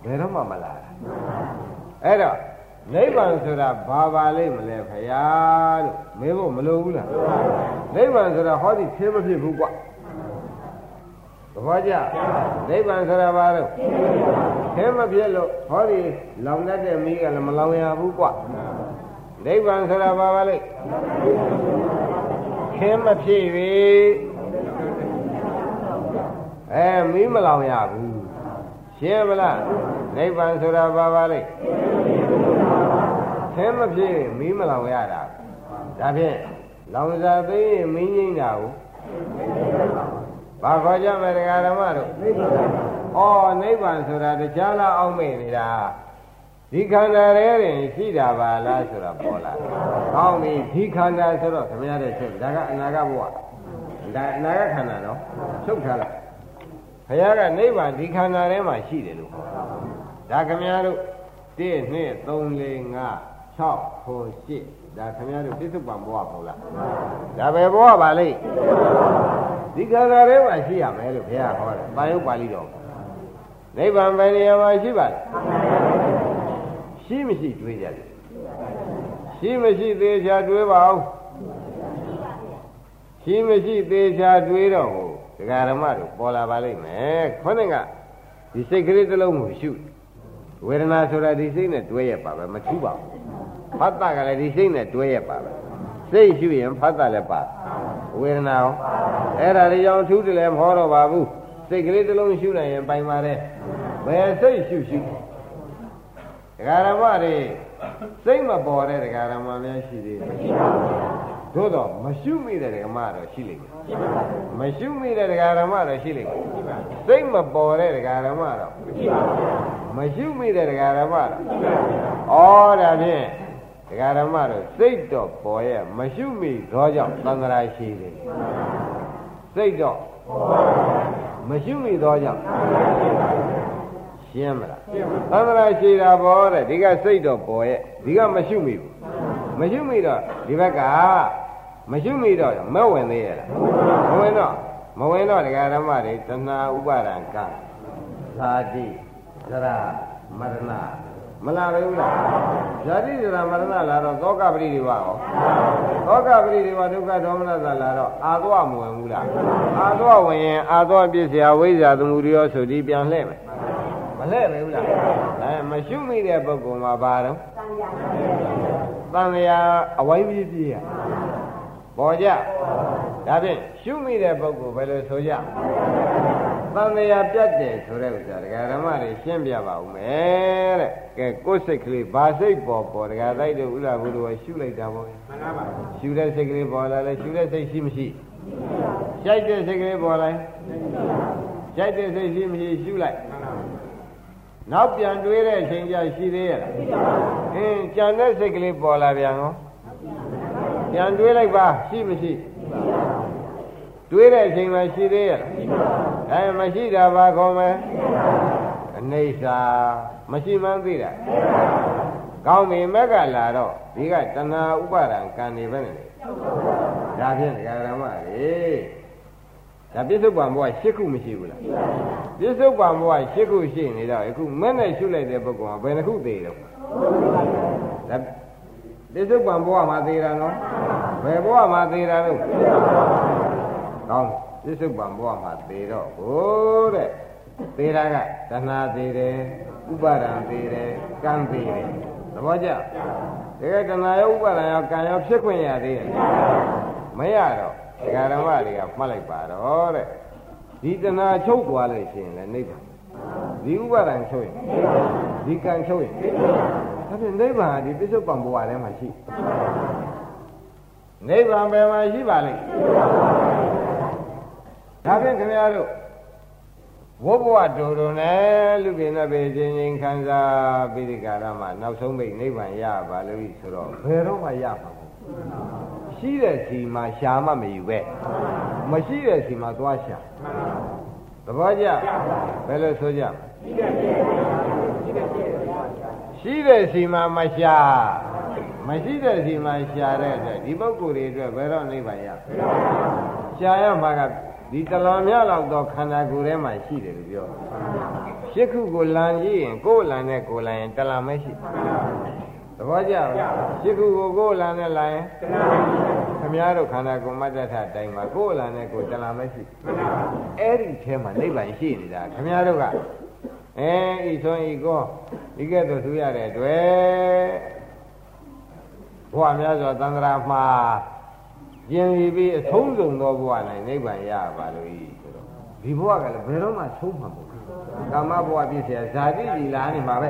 [SPEAKER 2] ဘယ်တော့မှမလာတာအဲ့တော့နိဗ္ဗာန်ဆိုတာဘာပါလိမ့်မလဲခရားလို့မေးဖို့မလိုဘူးလားနိဗ္ဗာန်ဆိုတာဟောဒီဖြစ်မဖြစ်ဘူးကွ သဘောကျနိဗ္ဗာန်ဆိုတာဘာလို့ခဲမဖြစ်လို့ဟောဒီလောင်တတ်တဲ့မိကလည်းမလောင်ရဘူးကွနိဗ္ဗာန်ဆိုတာဘာပါလိမ့်ခဲမဖြစ်ပြီအဲမီးမလောင်ရဘူးရှင်းမလားနိဗ္ဗာန်ဆိုတာဘာပါလိမ့်ခဲမဖြစ်မီးမလောင်ရတာဒါဖြင့်လောင်စာသိရင်မင်းငိမ့်တာကို ဘာခေါ်ကြမလဲတရားဓမ္မတို့ဩနိဗ္ဗာန်ဆိုတာတရားလားအောက်မေ့နေတာဒီခန္ဓာရဲရင်ရှိတာပါလားဆိုတာပေါ်လာကောင်းပြီဒီခန္ဓာဆိုတော့ခမရတဲ့ချက်ဒါကအနာဂတ်ဘဝဒါအနာဂတ်ခန္ဓာနော်ချုပ်ထားလိုက်ဘုရားကနိဗ္ဗာန်ဒီခန္ဓာထဲမှာရှိတယ်လို့ဒါခမရတို့1 2 3 4 5 6ဖို့8 ဒါခင်ဗျားတို့ပြစ္ဆုတ်ပံဘဝပေါ့လားဒါပဲဘဝပါလိမ့်ဒီခန္ဓာထဲမှာရှိရမယ်လို့ဘုရားဟောတယ်ပါယုတ်ပါဠိတော်နိဗ္ဗာန်ဘယ်နေရာမှာရှိပါလဲရှိမရှိတွေးကြတယ်ရှိမရှိသေးချာတွေးပါဦးရှိမရှိသေးချာတွေးတော့ဟိုဒကာရမတို့ပေါ်လာပါလိမ့်မယ်ခေါင်းကဒီစိတ်ကလေးတစ်လုံးကိုရှုဝေဒနာဆိုတာဒီစိတ်နဲ့တွဲရပါပဲမထူးပါဘူး ဖတ်တာကလည်းဒီစိတ်နဲ့တွဲရပါပဲစိတ်ရှုရင်ဖတ်တာလည်းပါဝေဒနာရောအဲ့ဒါတွေကြောင့်ထူးတယ်လည်းမဟောတော့ပါဘူးစိတ်ကလေးတစ်လုံးရှုနိုင်ရင်ပိုင်ပါတယ်ဘယ်စိတ်ရှုရှုဒကာရမတွေစိတ်မပေါ်တဲ့ဒကာရမများရှိသေးတယ်သို့တော့မရှုမိတဲ့ဒကာမတော့ရှိလိမ့်မယ်မရှုမိတဲ့ဒကာရမတော့ရှိလိမ့်မယ်စိတ်မပေါ်တဲ့ဒကာရမတော့မရှုမိတဲ့ဒကာရမတော့ဩဒါဖြင့် ဒကာရမတို့စိတ်တော့ပေါ်ရဲ့မရှုမိသောကြောင့်သံဃာရှိတယ်စိတ်တော့မရှုမိသောကြောင့်ရှင်းမလားသံဃာရှိတာပေါ်တဲ့ဒီကစိတ်တော့ပေါ်ရဲ့ဒီကမရှုမိဘူးမရှုမိတော့ဒီဘက်ကမရှုမိတော့မဝင်သေးရဲ့လားမဝင်တော့မဝင်တော့ဒကာရမတွေတဏှာဥပါဒံကဇာတိဇရာမရဏ မလာဘူးလားဇာတိဇရာမရဏလာတော့သောကပရိဒီဝရောသောကပရိဒီဝဒုက္ခဒေါမနသလာတော့အာသောမဝင်ဘူးလားအာသောဝင်ရင်အာသောပြည့်စရာဝိဇ္ဇာသမှုရောဆိုဒီပြန်လှည့်မယ်မလှည့်ဘူးလားအဲမရှုမိတဲ့ပုဂ္ဂိုလ်မှာဘာတော့တန်လျာအဝိုင်းပြည့်ပြည့်ရပေါ်ကြဒါဖြင့်ရှုမိတဲ့ပုဂ္ဂိုလ်ဘယ်လိုဆိုကြ သံဃာပြတ်တယ်ဆိုတဲ့ဥစ္စာဒကာဓမ္မတွေရှင်းပြပါဦးမယ်တဲ့ကဲကိုယ်စိတ်ကလေးဘာစိတ်ပေါ်ပေါ်ဒကာတိုက်တို့ဥလာဘုလိုရှုလိုက်တာပေါ့မှန်ပါပါရှုတဲ့စိတ်ကလေးပေါ်လာလဲရှုတဲ့စိတ်ရှိမရှိရှိုက်တဲ့စိတ်ကလေးပေါ်လာရှိုက်တဲ့စိတ်ရှိမရှိရှုလိုက်နောက်ပြန်တွေးတဲ့အချိန်ကျရှိသေးရဲ့လားအင်းကြံတဲ့စိတ်ကလေးပေါ်လာပြန်ရောပြန်တွေးလိုက်ပါရှိမရှိ တွေးတဲ့အချိန်မှာရှိသေးရဲ့အဲမရှိတာဘာခေါ်မလဲအနေစာမရှိမှန်းသိတာကောင်းပြီမက်ကလာတော့ဒီကတဏှာဥပါဒံကံနေပဲနဲ့ဒါဖြင့်ဒကာရမတွေဒါပြစ္ဆုတ်ပံဘဝ၈ခုမရှိဘူးလားပြစ္ဆုတ်ပံဘဝ၈ခုရှိနေတော့အခုမက်နဲ့ရှုလိုက်တဲ့ပုဂ္ဂိုလ်ကဘယ်နှခုသေးတော့ဒါပြစ္ဆုတ်ပံဘဝမှာသေးတာနော်ဘယ်ဘဝမှာသေးတာလို့ ကောင်းပြစ္ဆုတ်ပံဘဝမှာသေးတော့ဟိုတဲ့သေးတာကတဏှာသေးတယ်ဥပါဒံသေးတယ်ကံသေးတယ်သဘောကျတကယ်တဏှာရောဥပါဒံရောကံရောဖြစ်ခွင့်ရသေးရဲ့မရတော့ဒကာဓမ္မတွေကမှတ်လိုက်ပါတော့တဲ့ဒီတဏှာချုပ်သွားလို့ရှိရင်လည်းနိဗ္ဗာန်ဒီဥပါဒံချုပ်ရင်ဒီကံချုပ်ရင်ဒါဖြင့်နိဗ္ဗာန်ဒီပစ္စုပန်ဘဝထဲမှာရှိနိဗ္ဗာန်ဘယ်မှာရှိပါလိမ့် ဒါဖြင့်ခင်ဗျားတို့ဝဘဝတူတူနဲ့လူပြင်းတဲ့ပေချင်းချင်းခံစားပြီးဒီကာလမှာနောက်ဆုံးပိတ်နိဗ္ဗာန်ရပါလို့ဆိုတော့ဘယ်တော့မှရမှာမဟုတ်ရှိတဲ့စီမှာရှာမှမယူပဲမရှိတဲ့စီမှာသွားရှာသဘောကျဘယ်လိုဆိုကြရှိတဲ့စီမှာမရှာမရှိတဲ့စီမှာရှာတဲ့အတွက်ဒီပုဂ္ဂိုလ်တွေအတွက်ဘယ်တော့နိဗ္ဗာန်ရရှာရမှာက ဒီတလွန်မြလောက်တော့ခန္ဓာကိုယ်ထဲမှာရှိတယ်လို့ပြောရှစ်ခုကိုလန်ကြည့်ရင်ကိုယ်လန်နဲ့ကိုယ်လန်ရင်တလန်မရှိသဘောကျလားရှစ်ခုကိုကိုယ်လန်နဲ့လန်ရင်ခမည်းတော်ခန္ဓာကိုယ်မတ္တထတိုင်မှာကိုယ်လန်နဲ့ကိုယ်တလန်မရှိအဲ့ဒီထဲမှာနိဗ္ဗာန်ရှိနေတာခမည်းတော်ကအဲဤသွန်ဤကောဤကဲ့သို့သူရတဲ့တွေ့ဘဝများစွာသံဃာမှာ ကျင်လီပြီးအဆုံးစုံသောဘဝ၌နိဗ္ဗာန်ရပါလို့ဤဆိုတော့ဒီဘဝကလည်းဘယ်တော့မှဆုံးမှာမဟုတ်ဘူးကာမဘဝပြည့်စရာဇာတိဒီလာနေမှာပဲ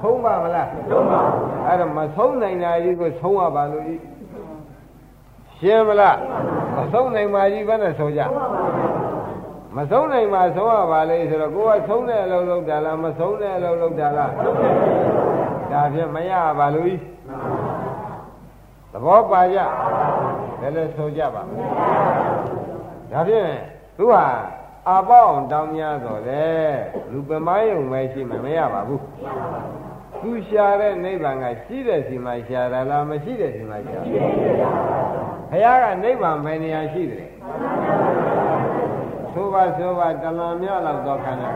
[SPEAKER 2] ဆုံးပါမလားဆုံးပါအဲ့တော့မဆုံးနိုင်တာကြီးကိုဆုံးရပါလို့ဤရှင်းမလားမဆုံးနိုင်ပါကြီးဘယ်နဲ့ဆုံးကြမဆုံးနိုင်ပါဆုံးရပါလေဆိုတော့ကိုကဆုံးတဲ့အလုပ်လုပ်တာလားမဆုံးတဲ့အလုပ်လုပ်တာလားဒါဖြင့်မရပါလို့ဤသဘောပါကြ လည်းလည်းဆိုကြပါဒါဖြင့်သူဟာအာပေါ့အောင်တောင်းများတော့လေလူပမိုင်းုံပဲရှိမှမရပါဘူးသူရှာတဲ့နိဗ္ဗာန်ကရှိတဲ့စီမှာရှာတာလားမရှိတဲ့စီမှာရှာဘုရားကနိဗ္ဗာန်ဘယ်နေရာရှိတယ်သို့ပါဆိုပါတလံမြလောက်တော့ခန္ဓာ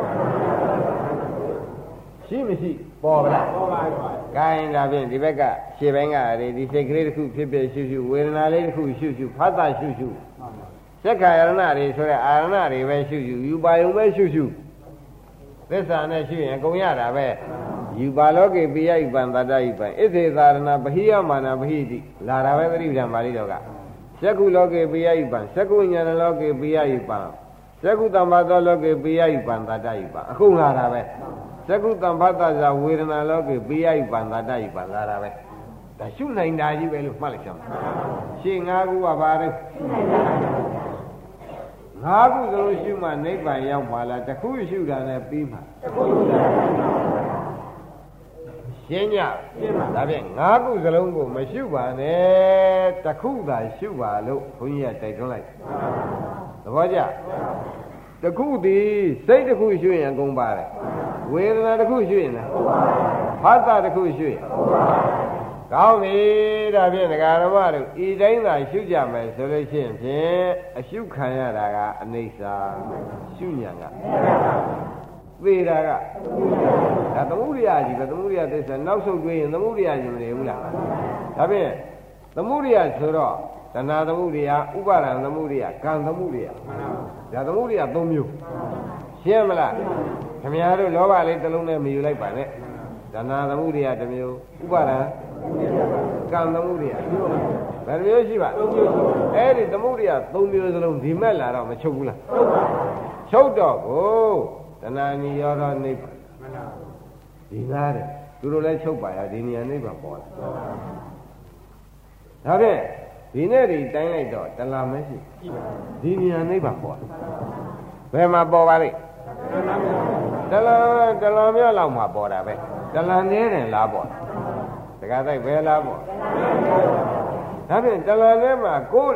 [SPEAKER 2] ရှိမရှိပေါ်ပါလားပေါ်ပါပါ။ ကိုင်းဒါဖြင့်ဒီဘက်ကရှေ့ဘက်ကရေဒီစိတ်ကလေးတစ်ခုဖြစ်ဖြစ်ရှုရှုဝေဒနာလေးတစ်ခုရှုရှုဖတ်တာရှုရှုစက္ခာယရဏတွေဆိုတဲ့အာရဏတွေပဲရှုရှုယူပါယုံပဲရှုရှုသစ္စာနဲ့ရှုရင်အကုန်ရတာပဲယူပါလောကေပိယဣပံတတ္တဣပံဣသေသာရဏပဟိယမာနပဟိတိလာတာပဲသတိပ္ပံပါဠိတော်ကသက္ကုလောကေပိယဣပံသက္ကုဉာဏလောကေပိယဣပံသက္ကုတမ္ပါသောလောကေပိယဣပံတတ္တဣပံအခုလာတာပဲ သက္ကုတံဖတ်တဇာဝေဒနာလောကေပိယဣပံတတ္တဣပံလာတာပဲဒါရှုနိုင်တာကြီးပဲလို့မှတ်လိုက်ကြအောင်ရှင်း၅ခုကဘာလဲငါးခုစလုံးရှုမှနိဗ္ဗာန်ရောက်ပါလားတစ်ခုရှုတာနဲ့ပြီးမှာတစ်ခုရှုတာရှင်းကြရှင်းပါဒါဖြင့်ငါးခုစလုံးကိုမရှုပါနဲ့တစ်ခုသာရှုပါလို့ဘုန်းကြီးကတိုက်တွန်းလိုက်သဘောကျ တခုသည်စိတ်တစ်ခုရှုရင်အကုန်ပါတယ်ဝေဒနာတစ်ခုရှုရင်လည်းဖတ်တာတစ်ခုရှုရင်ကောင်းပြီဒါဖြင့်ဒကာရမတို့ဤတိုင်းသာရှုကြမယ်ဆိုလို့ရှိရင်ဖြင့်အရှုခံရတာကအိဋ္ဌာရှုညာကသေတာကဒါသမှုရိယကြီးပဲသမှုရိယသစ္စာနောက်ဆုံးတွေးရင်သမှုရိယကြီးမနေဘူးလားဒါဖြင့်သမှုရိယဆိုတော့ တဏှာသမှုရိယဥပါဒံသမှုရိယကံသမှုရိယဒါသမှုရိယ၃မျိုးရှင်းမလားခင်ဗျားတို့လောဘလေးတစ်လုံးနဲ့မယူလိုက်ပါနဲ့တဏှာသမှုရိယတစ်မျိုးဥပါဒံကံသမှုရိယဘယ်မျိုးရှိပါအဲ့ဒီသမှုရိယ၃မျိုးစလုံးဒီမဲ့လာတော့မချုပ်ဘူးလားချုပ်တော့ကိုတဏှာညီရောတော့နိဗ္ဗာန်ဒီလားတဲ့သူတို့လည်းချုပ်ပါရဒီနေရာနိဗ္ဗာန်ပေါ်လာဒါဖြင့် ဒီနဲ့ဒီတိုင်းလိုက်တော့တလားမရှိဒီနေရာနိဗ္ဗာန်ပေါ်လာဘယ်မှာပေါ်ပါလိမ့်တလားတလားမြောက်လောက်မှာပေါ်တာပဲတလားနေတယ်လားပေါ်တခါတိုက်ဘယ်လားပေါ်ဒါဖြင့်တလားထဲမှာကို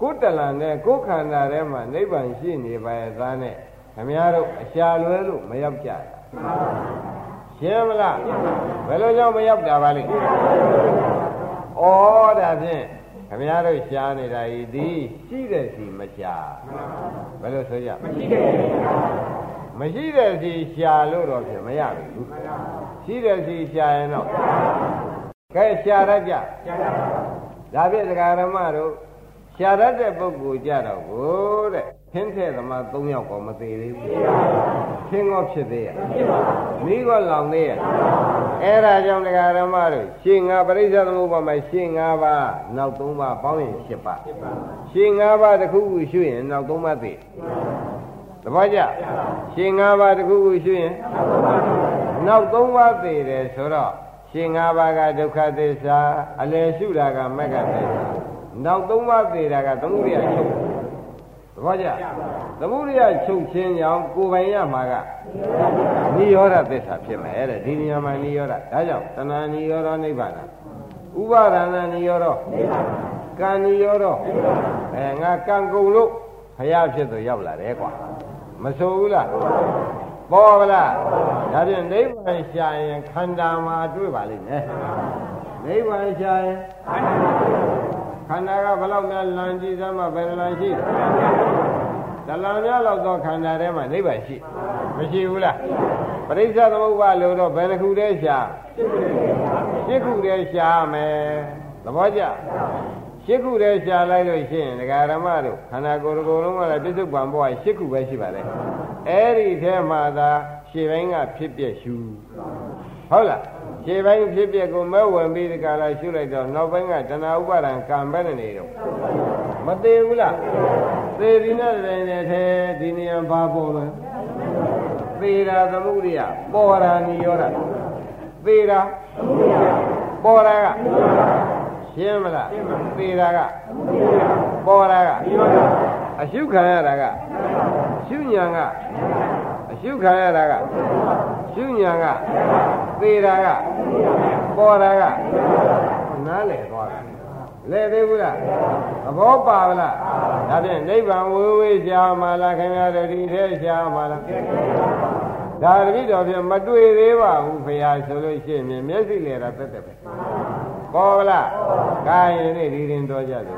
[SPEAKER 2] ကိုတလားနဲ့ကိုခန္ဓာထဲမှာနိဗ္ဗာန်ရှိနေပါရဲ့သားနဲ့ခမည်းတော်အရှာလွဲလို့မရောက်ကြတာရှင်းမလားဘယ်လိုကြောင့်မရောက်တာပါလိမ့်ဩဒါဖြင့် ခမည်းတော်ရှားနေတာဤဒီရှိတဲ့စီမရှားဘယ်လိုဆိုကြမရှိတဲ့မရှိတဲ့စီရှားလို့တော့ဖြင့်မရဘူးရှိတဲ့စီရှားရင်တော့ကဲရှားရကြဒါဖြင့်ဒကာရမတို့ရှားရတဲ့ပုဂ္ဂိုလ်ကြတော့ကိုတဲ့ဖ င်းထဲသမား၃ယောက်ကောမသေးသေးဘူးခင်းကောဖြစ်သေးရဲ့မိကောလောင်သေးရဲ့အဲ့ဒါကြောင့်တရားဓမ္မတို့ရှင်ငါပရိစ္ဆေသမုပ္ပါမှာရှင်၅ပါးနောက်၃ပါးပေါင်းရင်၈ပါးရှင်၅ပါးတစ်ခုခုရှုရင်နောက်၃ပါးသေးသဘောကျရှင်၅ပါးတစ်ခုခုရှုရင်နောက်၃ပါးသေးတယ်ဆိုတော့ရှင်၅ပါးကဒုက္ခသစ္စာအလယ်ရှုတာကမက္ခသစ္စာနောက်၃ပါးသေးတာကသမုဒိယချုပ် သဘောကျသမုဒိယချုပ်ခြင်းကြောင့်ကိုယ်ပိုင်ရမှာကနိရောဓသစ္စာဖြစ်မယ်တဲ့ဒီနေရာမှာနိရောဓဒါကြောင့်တဏှာနိရောဓနိဗ္ဗာန်ဥပါဒနာနိရောဓကံနိရောဓအဲငါကံကုန်လို့ဘုရားဖြစ်သူရောက်လာတယ်ကွာမဆိုဘူးလားပေါ်ဗလားဒါဖြင့်နိဗ္ဗာန်ရှာရင်ခန္ဓာမှာတွေ့ပါလိမ့်မယ်နိဗ္ဗာန်ရှာရင်ခန္ဓာ ကဘယ်လောက်များလမ်းကြည့်သမ်းမှဘယ်လမ်းရှိဒလံများလောက်သောခန္ဓာထဲမှာနိဗ္ဗာန်ရှိမရှိဘူးလားပရိစ္ဆေသမုပ္ပါလို့တော့ဘယ်တစ်ခုတည်းရှာရှစ်ခုတည်းရှာမယ်သဘောကျရှစ်ခုတည်းရှာလိုက်လို့ရှိရင်ဒကာရမတို့ခန္ဓာကိုယ်ကိုယ်လုံးကလည်းပြစ္ဆုတ်ပံဘဝရှစ်ခုပဲရှိပါလေအဲ့ဒီထဲမှာသာရှေ့ပိုင်းကဖြစ်ပြရှုဟုတ်လား ခြေပိုင်းဖြစ်ပြကိုမဲ့ဝင်ပြီးဒီကလာရှုလိုက်တော့နောက်ပိုင်းကတဏှာဥပါဒံကံပဲနေတော့မသေးဘူးလားသေဒီနဲ့တိုင်တဲ့ထဲဒီနေရာဘာပေါ်လဲသေတာသမုဒိယပေါ်တာနိရောဓသေတာပေါ်တာကရှင်းမလားသေတာကပေါ်တာကအရှုခံရတာကရှုညာကအ ရှုခံရတာကရှုညာကသေတာကပေါ်တာကနားလည်သွားတယ်လဲသေးဘူးလားသဘောပါဗလားဒါဖြင့်နိဗ္ဗာန်ဝေဝေရှားမှာလားခင်ဗျားတို့ဒီထဲရှားမှာလားဒါတပိတော်ဖြင့်မတွေ့သေးပါဘူးဖေဟာဆိုလို့ရှိရင်မျက်စိလေတာတက်တက်ပဲပေါ်ဗလားကာယင်နေဒီရင်တော်ကြတယ်